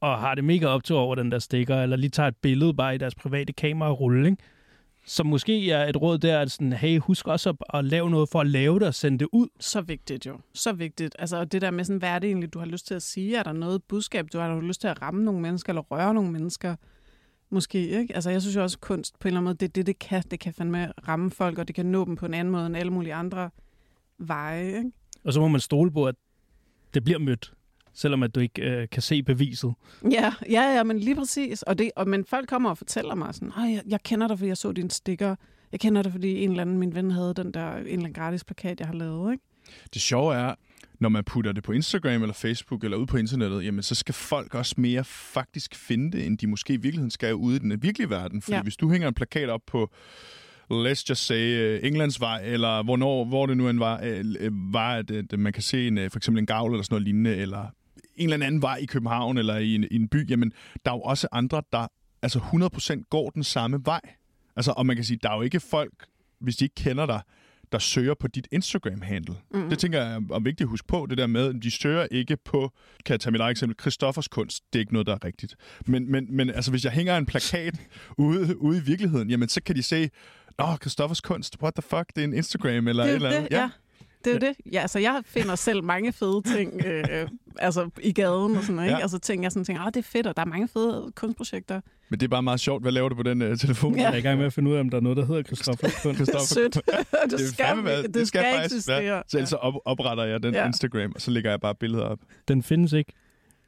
og har det mega optur over den der stikker, eller lige tager et billede bare i deres private kamera og rulle, ikke? Så måske er et råd der, at sådan, hey, husk også at, at lave noget for at lave det og sende det ud. Så vigtigt jo. Så vigtigt. Altså og det der med sådan, hvad er det egentlig, du har lyst til at sige? Er der noget budskab, du har, har du lyst til at ramme nogle mennesker, eller røre nogle mennesker? Måske, ikke? Altså jeg synes jo også, kunst på en eller anden måde, det er det, det kan. Det kan fandme ramme folk, og det kan nå dem på en anden måde end alle mulige andre veje, ikke? Og så må man stole på, at det bliver mødt, selvom at du ikke øh, kan se beviset. Ja, ja, ja, men lige præcis. Og det, og, men folk kommer og fortæller mig sådan, jeg, jeg kender dig, fordi jeg så din stikker. Jeg kender dig, fordi en eller anden, min ven havde den der, en eller anden gratis plakat, jeg har lavet, ikke? det sjove er, når man putter det på Instagram eller Facebook eller ud på internettet, jamen så skal folk også mere faktisk finde det, end de måske i virkeligheden skal ude i den virkelige verden. Fordi ja. Hvis du hænger en plakat op på let's just say uh, Englandsvej, eller hvornår, hvor det nu end var, uh, var at, at man kan se en, for eksempel en gavl eller sådan noget lignende, eller en eller anden vej i København eller i en, i en by, jamen der er jo også andre, der altså 100% går den samme vej. Altså, og man kan sige, der er jo ikke folk, hvis de ikke kender dig, der søger på dit Instagram-handle. Mm. Det tænker jeg er vigtigt at huske på, det der med, de søger ikke på, kan jeg tage mit eget eksempel, Christoffers kunst. Det er ikke noget, der er rigtigt. Men, men, men altså, hvis jeg hænger en plakat [LAUGHS] ude, ude i virkeligheden, jamen så kan de se, Åh, Christoffers kunst, what the fuck, det er en Instagram eller Det et er eller andet. det, ja. Det er jo det. Ja, altså, jeg finder selv mange fede ting [LAUGHS] øh, altså, i gaden og sådan noget. Ikke? Ja. Og så tænker jeg sådan, tænker, ah, det er fedt, og der er mange fede kunstprojekter. Men det er bare meget sjovt. Hvad laver du på den uh, telefon? Ja. Jeg er i gang med at finde ud af, om der er noget, der hedder [LAUGHS] Christoffer. [LAUGHS] Det er Christoffer. sødt. det, Det, skal, fandme det, det skal, faktisk eksistere. være. Så ellers så op, opretter jeg den Ja. Instagram, og så lægger jeg bare billeder op. Den findes ikke.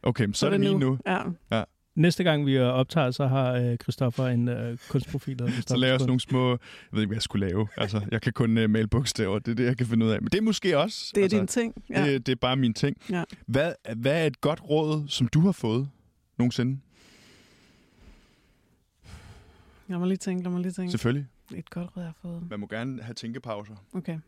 Okay, men så er det min nu. Ja. Næste gang vi øh, optager, så har øh, Christoffer en øh, kunstprofil. der Så laver jeg Kunst. nogle små... Jeg ved ikke, hvad jeg skulle lave. Altså, jeg kan kun uh, male bogstaver. Det er det, jeg kan finde ud af. Men det er måske også... Det er altså, din ting. Ja. det, det er bare min ting. Ja. Hvad, hvad er et godt råd, som du har fået nogensinde? Lad mig lige tænke, lad mig lige tænke. Selvfølgelig. Et godt råd, jeg har fået. Man må gerne have tænkepauser. Okay.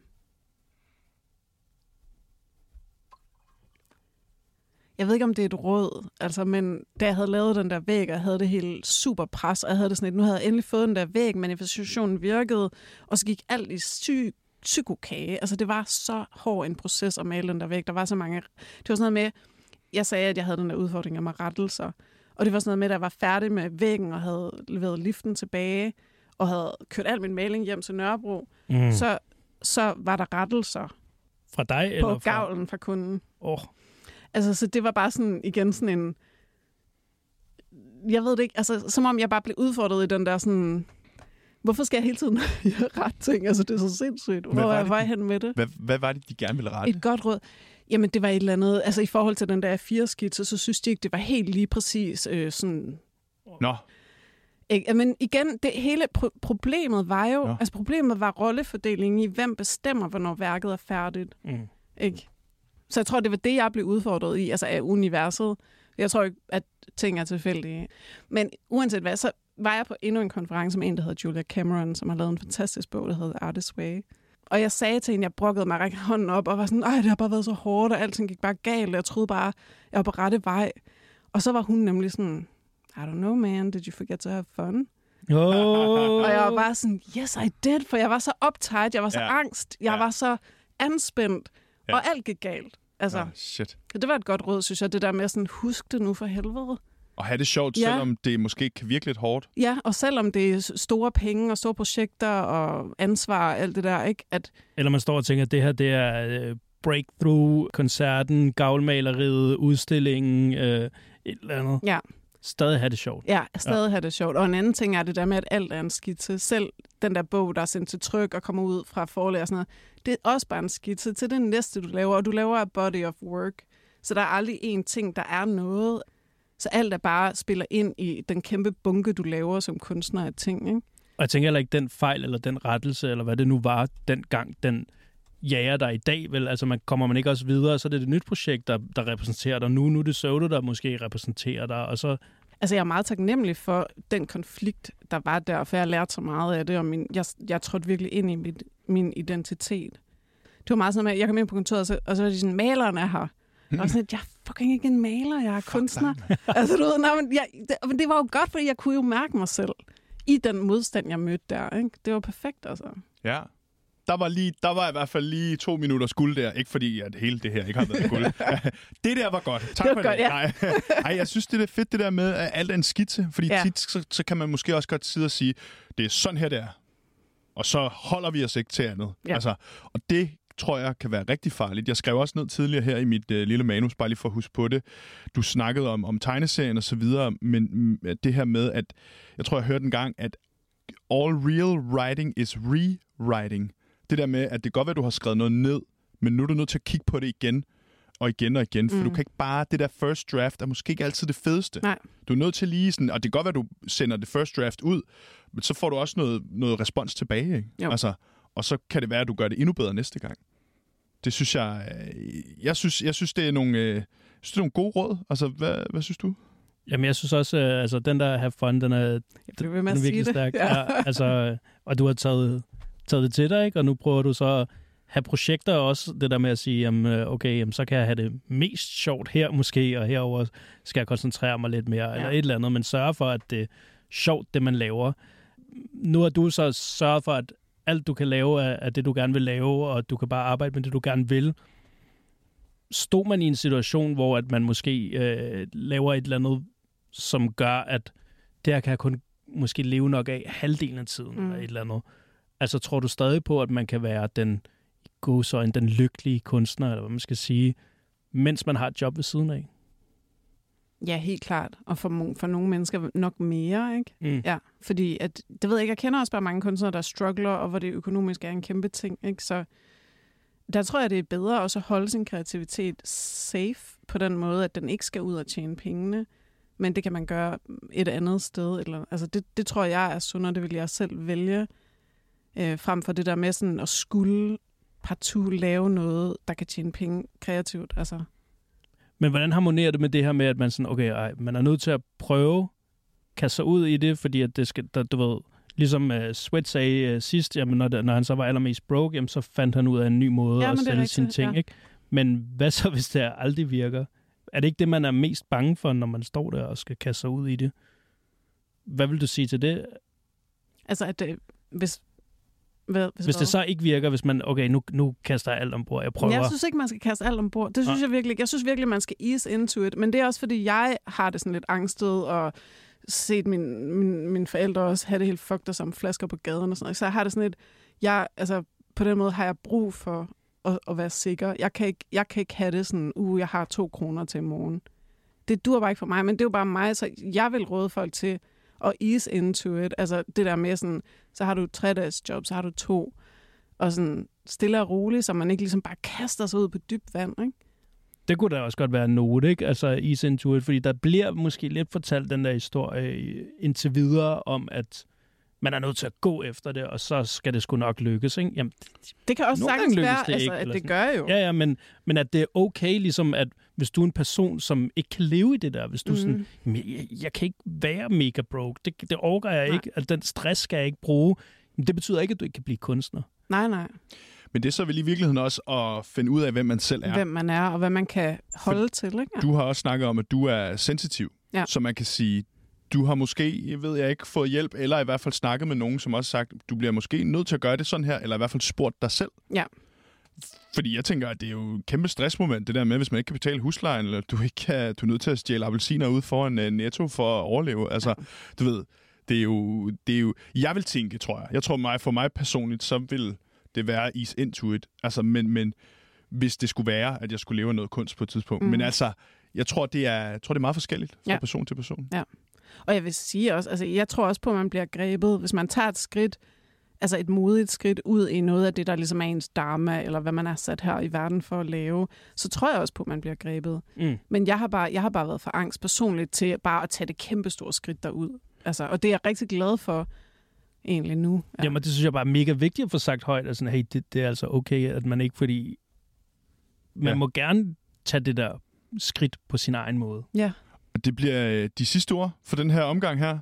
Jeg ved ikke, om det er et råd, altså, men da jeg havde lavet den der væg, og havde det helt super pres, og jeg havde det sådan et, nu havde jeg endelig fået den der væg, manifestationen virkede, og så gik alt i syg psykokage. Altså, det var så hård en proces at male den der væg. Der var så mange... Det var sådan noget med... Jeg sagde, at jeg havde den der udfordring med rettelser. Og det var sådan noget med, at jeg var færdig med væggen og havde leveret liften tilbage, og havde kørt al min maling hjem til Nørrebro, Mm. så, så var der rettelser Fra dig? eller på fra... gavlen fra kunden. Oh, Altså, så det var bare sådan, igen sådan en... Jeg ved det ikke, altså, som om jeg bare blev udfordret i den der sådan... Hvorfor skal jeg hele tiden [LAUGHS] gøre ret ting? Altså, det er så sindssygt. Hvor var er jeg det, hen med det? Hvad, hvad var det, de gerne ville rette? Et godt råd. Jamen, det var et eller andet... Altså, i forhold til den der A4-skitse, så synes de ikke, det var helt lige præcis øh, sådan... Nå, Ikke? Men igen, det hele pro- problemet var jo... Nå. Altså, problemet var rollefordelingen i, hvem bestemmer, hvornår værket er færdigt. mm. Ikke? Så jeg tror, det var det, jeg blev udfordret i, altså af universet. Jeg tror ikke, at ting er tilfældige. Men uanset hvad, så var jeg på endnu en konference med en, der hedder Julia Cameron, som har lavet en fantastisk bog, der hedder Artist Way. Og jeg sagde til hende, jeg brokkede mig række hånden op, og var sådan, ej, det har bare været så hårdt, og alting gik bare galt, og jeg troede bare, jeg var på rette vej. Og så var hun nemlig sådan, I don't know, man, did you forget to have fun? Oh. Og jeg var bare sådan, yes, I did, for jeg var så uptight, jeg var så Ja. angst, jeg ja. var så anspændt, Ja. og alt gik galt. Altså, ah, shit. det var et godt råd, synes jeg, det der med at sådan, husk det nu for helvede. Og have det sjovt, Ja. selvom det måske kan virke lidt hårdt. Ja, og selvom det er store penge og store projekter og ansvar og alt det der, ikke? At, Eller man står og tænker, at det her det er øh, breakthrough-koncerten, gavlmaleriet, udstillingen, øh, et eller andet. ja, Stadig have det sjovt. ja, stadig ja. have det sjovt. Og en anden ting er det der med, at alt er en skitse. Selv den der bog, der er sendt til tryk og kommer ud fra forlag og sådan noget, det er også bare en skitse til det næste, du laver. Og du laver et body of work. Så der er aldrig én ting, der er noget. Så alt er bare spiller ind i den kæmpe bunke, du laver som kunstner af ting, ikke? Og jeg tænker heller ikke, den fejl eller den rettelse, eller hvad det nu var dengang, den jager der i dag, vel? Altså, man, kommer man ikke også videre, så er det et nyt projekt, der, der repræsenterer dig nu. Nu er det Soto, der måske repræsenterer dig, og så... Altså, jeg er meget taknemmelig for den konflikt, der var der, for jeg har lært så meget af det, og min, jeg, jeg trådte virkelig ind i mit, min identitet. Det var meget sådan, at jeg kom ind på kontoret, og så, og så var de sådan, maleren er her. Og sådan, at jeg er fucking ikke en maler, jeg er kunstner. [LAUGHS] altså, du ved, nej, men, jeg, det, men det var jo godt, fordi jeg kunne jo mærke mig selv i den modstand, jeg mødte der. Ikke? Det var perfekt, altså. Ja. Der var, lige, der var i hvert fald lige to minutter guld der. Ikke fordi, at hele det her ikke har været guld. [LAUGHS] det der var godt. Tak Det var for godt, det. ja. Nej. Ej, jeg synes, det er fedt, det der med, at alt er en skitse. Fordi ja. Ja. tit, så, så kan man måske også godt sidde og sige, det er sådan her, det er. Og så holder vi os ikke til andet. Ja. Altså, og det tror jeg kan være rigtig farligt. Jeg skrev også ned tidligere her i mit øh, lille manus, bare lige for at huske på det. Du snakkede om, om tegneserien og så videre, men mm, det her med, at jeg tror, jeg hørte en gang, at all real writing is rewriting. Det der med, at det kan godt være, at du har skrevet noget ned, men nu er du nødt til at kigge på det igen og igen og igen, for mm. Du kan ikke bare, det der first draft er måske ikke altid det fedeste. Nej. Du er nødt til lige sådan, og det kan godt være, at du sender det first draft ud, men så får du også noget, noget respons tilbage. Ikke? Jo. Altså, og så kan det være, at du gør det endnu bedre næste gang. Det synes jeg, øh, jeg synes, jeg synes, det er nogle, øh, jeg synes, det er nogle gode råd. Altså, hvad, hvad synes du? Jamen, jeg synes også, øh, altså, den der have fun, den er, Jeg den at er virkelig det. stærk. Ja. altså, og du har taget, taget det til dig, ikke? Og nu prøver du så at have projekter også, det der med at sige, jamen, øh, okay, jamen, så kan jeg have det mest sjovt her måske, og herover skal jeg koncentrere mig lidt mere, ja. eller et eller andet, men sørge for, at det er sjovt, det man laver. Nu har du så sørget for, at alt du kan lave er, er det, du gerne vil lave, og du kan bare arbejde med det, du gerne vil. Stod man i en situation, hvor at man måske øh, laver et eller andet, som gør, at det her kan jeg kun måske leve nok af halvdelen af tiden, mm. Eller et eller andet. Altså, tror du stadig på, at man kan være den, godsøjne, den lykkelige kunstner, eller hvad man skal sige, mens man har et job ved siden af? Ja, helt klart. Og for, for nogle mennesker nok mere, ikke? Mm. Ja, fordi at, det ved jeg ikke, jeg kender også bare mange kunstnere, der struggler, og hvor det økonomisk er en kæmpe ting, ikke? Så der tror jeg, det er bedre også at holde sin kreativitet safe på den måde, at den ikke skal ud og tjene pengene, men det kan man gøre et andet sted. Eller, altså det, det tror jeg er sundere, det vil jeg selv vælge, øh, frem for det der med sådan at skulle partout lave noget, der kan tjene penge kreativt. Altså. Men hvordan harmonerer det med det her med, at man, sådan, okay, ej, man er nødt til at prøve, kaste sig ud i det, fordi at det skal, der, du ved, ligesom uh, Sweat sagde uh, sidst, jamen, når, det, når han så var allermest broke, jamen, så fandt han ud af en ny måde Ja, at sælge rigtigt, sine ting. ja. Ikke? Men hvad så, [LAUGHS] hvis det aldrig virker? Er det ikke det, man er mest bange for, når man står der og skal kaste sig ud i det? Hvad vil du sige til det? Altså, at det, hvis, hvad, hvis, Hvis det så ikke virker, hvis man, okay, nu, nu kaster jeg alt ombord, jeg prøver. Jeg synes ikke, man skal kaste alt ombord. Det synes Nej. jeg virkelig. Jeg synes virkelig, man skal ease into it. Men det er også, fordi jeg har det sådan lidt angstet, og set min, min, mine forældre også have det helt fucked og som flasker på gaden og sådan noget. Så jeg har det sådan lidt, jeg, altså, på den måde har jeg brug for at, at være sikker. Jeg kan, ikke, jeg kan ikke have det sådan, uh, jeg har to kroner til i morgen. Det dur bare ikke for mig, men det er jo bare mig, så jeg vil råde folk til at ease into it. Altså det der med sådan, så har du et tre-dages job, så har du to, og sådan stille og roligt, så man ikke ligesom bare kaster sig ud på dybt vand, ikke? Det kunne da også godt være en note, ikke? Altså Ease Into It, fordi der bliver måske lidt fortalt den der historie indtil videre om, at man er nødt til at gå efter det, og så skal det sgu nok lykkes, ikke? Jamen, Det kan også sagtens være, det altså, ikke, at det gør jo. ja, ja, men, men at det er okay, ligesom at hvis du er en person, som ikke kan leve i det der, hvis du mm. sådan, jamen, jeg, jeg kan ikke være mega broke, det, det overgår jeg Nej. ikke, at den stress skal jeg ikke bruge, men det betyder ikke, at du ikke kan blive kunstner. Nej, nej. Men det er så vel i virkeligheden også at finde ud af, hvem man selv er. Hvem man er, og hvad man kan holde til, ikke? Ja. Du har også snakket om, at du er sensitiv. Ja. Så man kan sige, du har måske, jeg ved jeg ikke, fået hjælp, eller i hvert fald snakket med nogen, som også har sagt, du bliver måske nødt til at gøre det sådan her, eller i hvert fald spurgt dig selv. Ja. Fordi jeg tænker, at det er jo et kæmpe stressmoment, det der med, hvis man ikke kan betale huslejen, eller du ikke kan, du er nødt til at stjæle appelsiner ud foran uh, Netto for at overleve. Altså, du ved, det er, jo, det er jo... Jeg vil tænke, tror jeg. Jeg tror, mig, for mig personligt, så vil det være is into it. Altså, men, men hvis det skulle være, at jeg skulle leve af noget kunst på et tidspunkt. Mm. Men altså, jeg tror, det er, jeg tror, det er meget forskelligt fra Ja. person til person. Og jeg vil sige også, altså jeg tror også på, at man bliver grebet, hvis man tager et skridt, altså et modigt skridt ud i noget af det, der ligesom er ens dharma, eller hvad man er sat her i verden for at lave, så tror jeg også på, at man bliver grebet. Mm. Men jeg har bare, jeg har bare været for angst personligt til bare at tage det kæmpe store skridt derud. Altså, og det er jeg rigtig glad for egentlig nu. Ja. Jamen, det synes jeg bare er mega vigtigt at få sagt højt, at sådan, hey, det, det er altså okay, at man ikke, fordi man Ja. må gerne tage det der skridt på sin egen måde. ja. Og det bliver øh, de sidste ord for den her omgang her.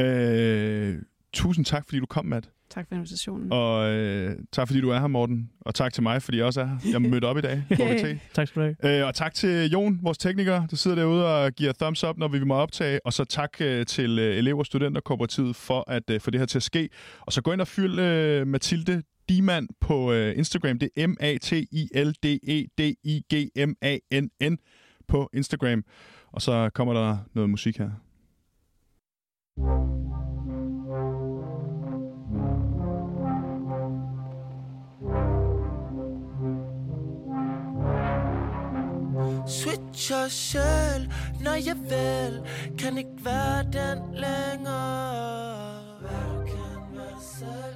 Øh, tusind tak, fordi du kom, Matt. Tak for invitationen. Og øh, tak, fordi du er her, Morten. Og tak til mig, fordi jeg også er her. Jeg mødte op i dag. [LAUGHS] HVT. Tak skal du have. Øh, og tak til Jon, vores tekniker, der sidder derude og giver thumbs up, når vi må optage. Og så tak øh, til øh, elever og studenterkooperativet for at øh, få det her til at ske. Og så gå ind og fyld øh, Mathilde Diemann på øh, Instagram. Det er E M-A-T-I-L-D-E-D-I-G-M-A-N-N på Instagram. Og så kommer der noget musik her. Switcher selv, når jeg vil Kan ikke være den længere. Hvad kan være selv?